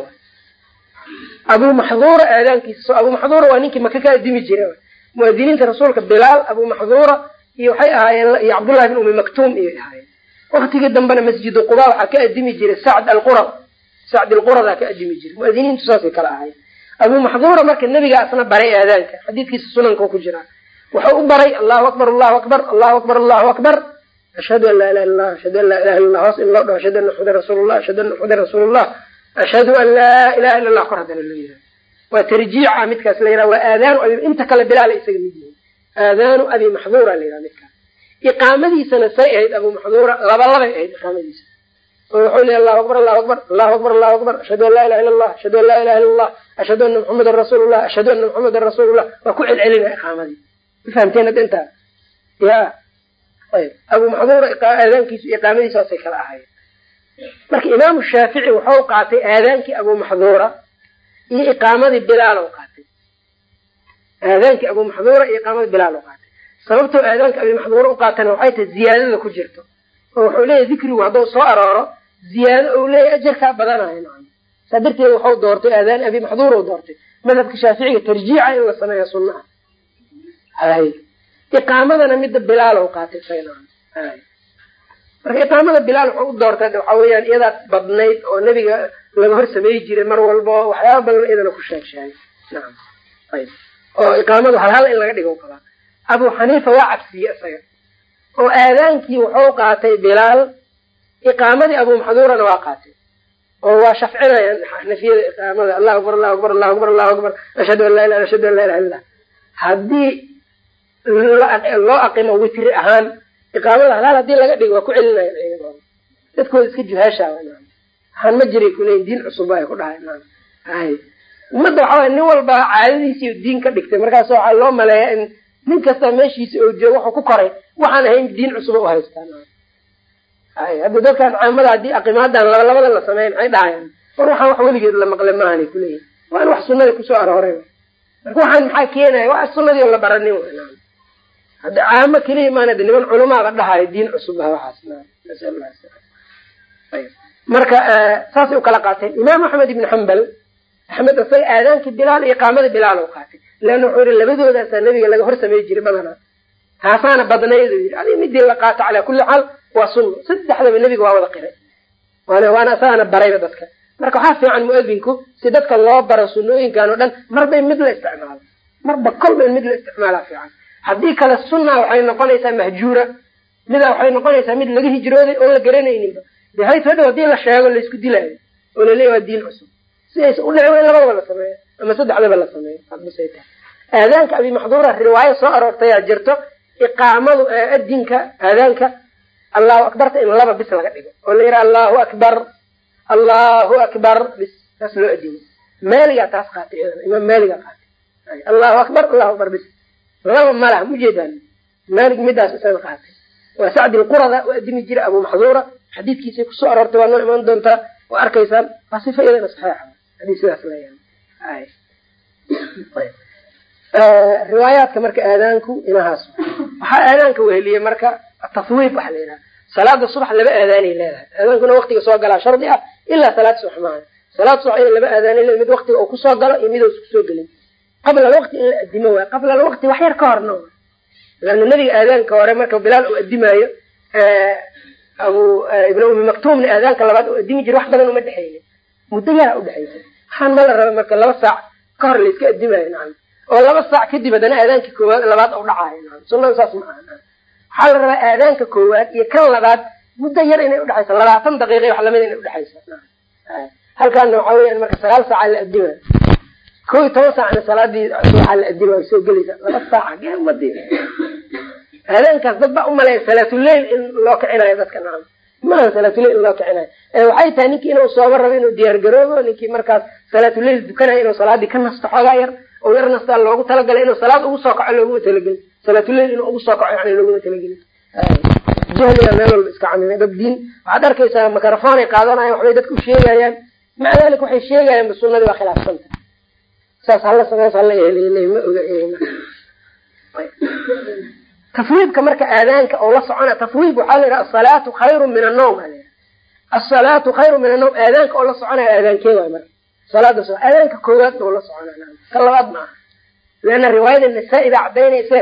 abu maxduura aadaankiisa abu maxduura waa ninkii maka ka adimi jira muadiniinta rasuulka bilaal abu maxduura iyo waxay ahaayeen iyo cabdullahi bin umi maktuum iyay ahaayeen. Waktigii dambena masjidu quba waxaa ka adimi jiray sacd alqurad sacd alquradaa ka adimi jiray. Muadiniintu saasay kala ahaayeen. Abu maxduura marka nebiga asna baray aadaanka. Xadiidkiisa sunanka ku jiraa wuxuu u baray allahu akbar allahu akbar allahu akbar allahu akbar. Ashhadu an laa ilaha allah ashhadu an laa ilaha illa hoos in loo dhaho ashhadu anna maxamedan rasuulullah ashhadu anna maxamedan rasuulullah ashhadu an laa ilaha illa allah kor haddana loo yidhaha waa tarjiica midkaas la yidhaha waa aadaanu inta kale bilaala isaga mid aadaanu abi maxduura la yidhaha midkaas iqaamadiisana say ahayd abu maxduura laba labay ahayd iqaamadiisa. Oo wuxuu leeyahy allahu akbar allahu akbar allahu akbar allahu akbar ashhadu an laa ilaha illa allah ashhadu an laa ilaha illa allah ashhadu anna maxamedan rasuulullah ashhadu anna maxamedan rasuulullah waa ku celcelinaya iqaamadii ma fahamteen hadda intaa? Ya ayb. Abu maxduura aadaankiisu iqaamadiisa saasay kala ahaayeen. Marka imaamu shaafici wuxuu qaatay aadaankii abu maxduura iyo iqaamadii bilaal o qaatay aadaankii abu maxduura iyo iqaamadii bilaal o qaatay. Sababtoo aadaanka abi maxduura u qaatana waxay tahay ziyaadada ku jirto. Oo wuxuu leeyahy dikrigu hadduu soo arooro ziyaado ou leeyahy ajarkaa badanayo nacam saa darteed waxau doortay aadaan abi maxduura u doortay. Madhabka shaaficiga tarjiica in la sameeya sunnaha iqaamadana midda bilaal o qaatay marka iqaamada bilaal wuxuu u doortay waxaa weeyaan iyadaa badnayd oo nebiga laga hor sameey jiray mar walba waxyaaba badan iyadana ku sheeg sheegay oo iqaamadu hal hal in laga dhigo kabaa abu xaniifa waa cabsiye isaga oo aadaankii wuxuu qaatay bilaal iqaamadii abu maxduurana waa qaatay oo waa shafcinayaan xanafiyada iqaamada allahu akbar allahu akbar allahu akbar allahu akbar ashhadu an laa ilaha ashhadu an laa ilaha illah haddii loo aqimo witri ahaan iqaamada halaal haddii laga dhigo waa ku celinaya dadkooda iska juhaasha waxaan ma jiray kuleeyin diin cusub ay ku dhahay hay ummadda waxaa waay nin walba caadadiisii diin ka dhigtay. Markaas waxaa loo maleeyaa in nin kasta meeshiisa oo joogo wuxuu ku koray waxaan ahayn diin cusuba u haystaan hay hadda dadkan caamada haddii aqimaadan laba labada la sameyn maxay dhahayaan. War waxaan wax weligeed la maqle maahanay kuleeyihin waa in wax sunada ku soo arooray marka waxaan maxaa keenaya wax sunadii oo la baranin hadda caamo keliya maan de niman culamaaba dhahayo diin cusub ah waxaas marka saasay u kala qaateen. Imaam axmed ibn xambal axmed isaga aadaankii bilaal iyo qaamada bilaal u qaatay. Leanna wuxuu yihi labadoodaasaa nabiga laga hor samey jiray badanaa taasaana badnayd u yidhi midii la qaato calaa kulli xaal waa sunna. Saddexdaba nebiga waa wada qiray. Waana isagana barayba dadka. Marka waxaa fiican muadinku si dadka loo baro sunnooyinkan oo dhan marba mid la isticmaalo. Marba kolba mid la isticmaalaa fiican. Haddii kale sunna waxay noqonaysaa mahjuura mida waxay noqonaysaa mid laga hijrooday oon la garanayninba de haddii la sheego laysku dilaayo oo laleeya waa diin cusub si aysa u ama saddexdaba la sameeyo hadbasay tahay. Aadaanka abi maxduura riwaayo soo aroortayaa jirto iqaamadu adinka aadaanka allahu akbarta in laba bis laga dhigo oo la yidhaha allahu akbar allahu akbar bis saas loo adimo maaligaa taas qaatay imaam maaligaa qaatay. Allahu akbar allahu akbar bis. Laba malaha mujeedaan maalig midaas isaga qaatay. Waa sacdi lqurada u adimi jira abu maxduura xadiidkiisay ku soo aroortay waa noo imaan doontaa waa arkaysaan waa sifa iyadana leeyahay riwaayaadka marka aadaanku inahaas waxaa aadaanka weheliye marka taswiib waxa la yidhaha salaada subax laba aadaanay leedahay. Aadaankuna waktiga soo galaa shardi ah ilaa salaad subax maaha. Salaad subax ina laba aadaanay leedahay mid waktiga uu ku soo galo iyo mid uusa ku soo gelin. Qabla alwaqti in la adimo waay qabla alwaqti wax yar ka horna laana nebiga aadaanka hore marka bilaal uu adimaayo abu ibn umi maktuumna aadaanka labaad oo adimi jira wax badan uma dhexeynin muddo yaraa udhexaysa waxaan ma la raba marka laba saac ka hor layska adimayo nacam oo laba saac kadib haddana aadaanka koowaad labaad u dhacayo nacam sunada saas ma aha waxaa la rabaa aadaanka koowaad iyo kan labaad muddo yar inay udhexayso labaatan daqiiqa wax lamida inay udhexayso halkaana waxaa weyan marka sagaal saaca la adimayo ko iyo toban saacna salaadii waxaa la adima ay soo gelaysa laba saaca gee umadi aadaankaas dad baa umalaya salaatuleil in loo kicinayo dadka nacam maaha salaatuleil in loo kicinayo waxay tahay ninkii inuu sooba rabo inuu diyaar garoobo ninkii markaas salaatuleil dukanayo inuu salaadii ka nasto xoogaa yar oo yar nastaa loogu talagalay inuu salaad ugu soo kaco looguma talagelin salaatuleil inuu ugu soo kaco yani looguma talagelin jahliga meel walba iska camimay. Dad diin waxaad arkaysaa microphone ay qaadanayan waxbay dadka u sheegayaan. Maca dalik waxay sheegayaanba sunadii waa khilaafsanta saas hala sameys hala yeeleyna ma oga tafwiidka marka aadaanka oo la socona tafwiid waxaa la yidhaha asalaatu khayru min annawm a asalaatu khayru min annawm aadaanka oo la soconaya aadaankee waay marka? Salaada so aadaanka koowaad oo la soconaya ka labaad ma aha leanna riwaayada nasaa-i baa cadaynayse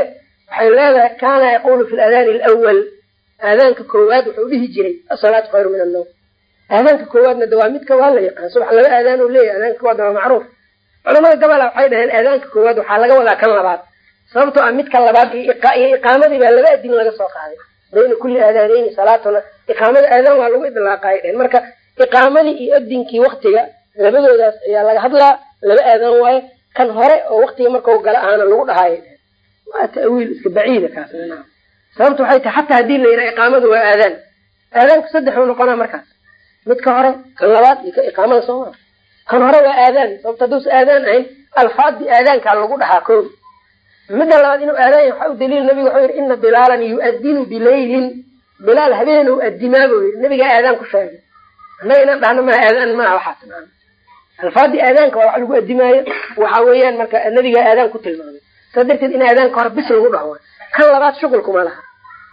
waxay leedahay kaana yaqulu fi ladaani alawal aadaanka koowaad wuxuu dhihi jiray asalaatu khayru min annawm aadaanka koowaadna de waa midka waa la yaqaan subax laba aadaan oo leeyahy aadaanka koowaad waa macruuf. Culamada gabola waxay dhaheen aadaanka koowaad waxaa laga wadaa kan labaad sababtoo ah midka labaad iyo iqaamadii baa laba adin laga soo qaaday. Bayna kulli aadaaneyni salaatuna iqaamada aadaan waa lagu idlaaqaay dhehen marka iqaamadii iyo adinkii waktiga labadoodaas ayaa laga hadlaa laba aadaan waaye kan hore oo waktiga markau gala ahaana lagu dhahaayo dhehen waa ta'wiil iska baciida kaas sababta waxay tahay xataa haddii la yidhaha iqaamadu waa aadaan aadaanku saddex uu noqonaa markaas. Midka hore kan labaad iyo ka iqaamada sooma kan hore waa aadaan sababta hadduusa aadaan ahayn alfaadii aadaankaa lagu dhahaa ko midda labaad inuu aadaan yahay waxaa u daliil nabiga wuxuu yidhi ina bilaalan yu'adinu bilaylin. Bilaal habeen u adimaa buu yidhi. Nabigaa aadaan ku sheegay. Annaga inaan dhahno maa aadaan maaha waxaas alfaadii aadaanka waa wax lagu adimaayo waxa weeyaan marka nabigaa aadaan ku tilmaamay. Saa darteed in aadaanka hore bis lagu dhaho kan labaad shuqulkuma laha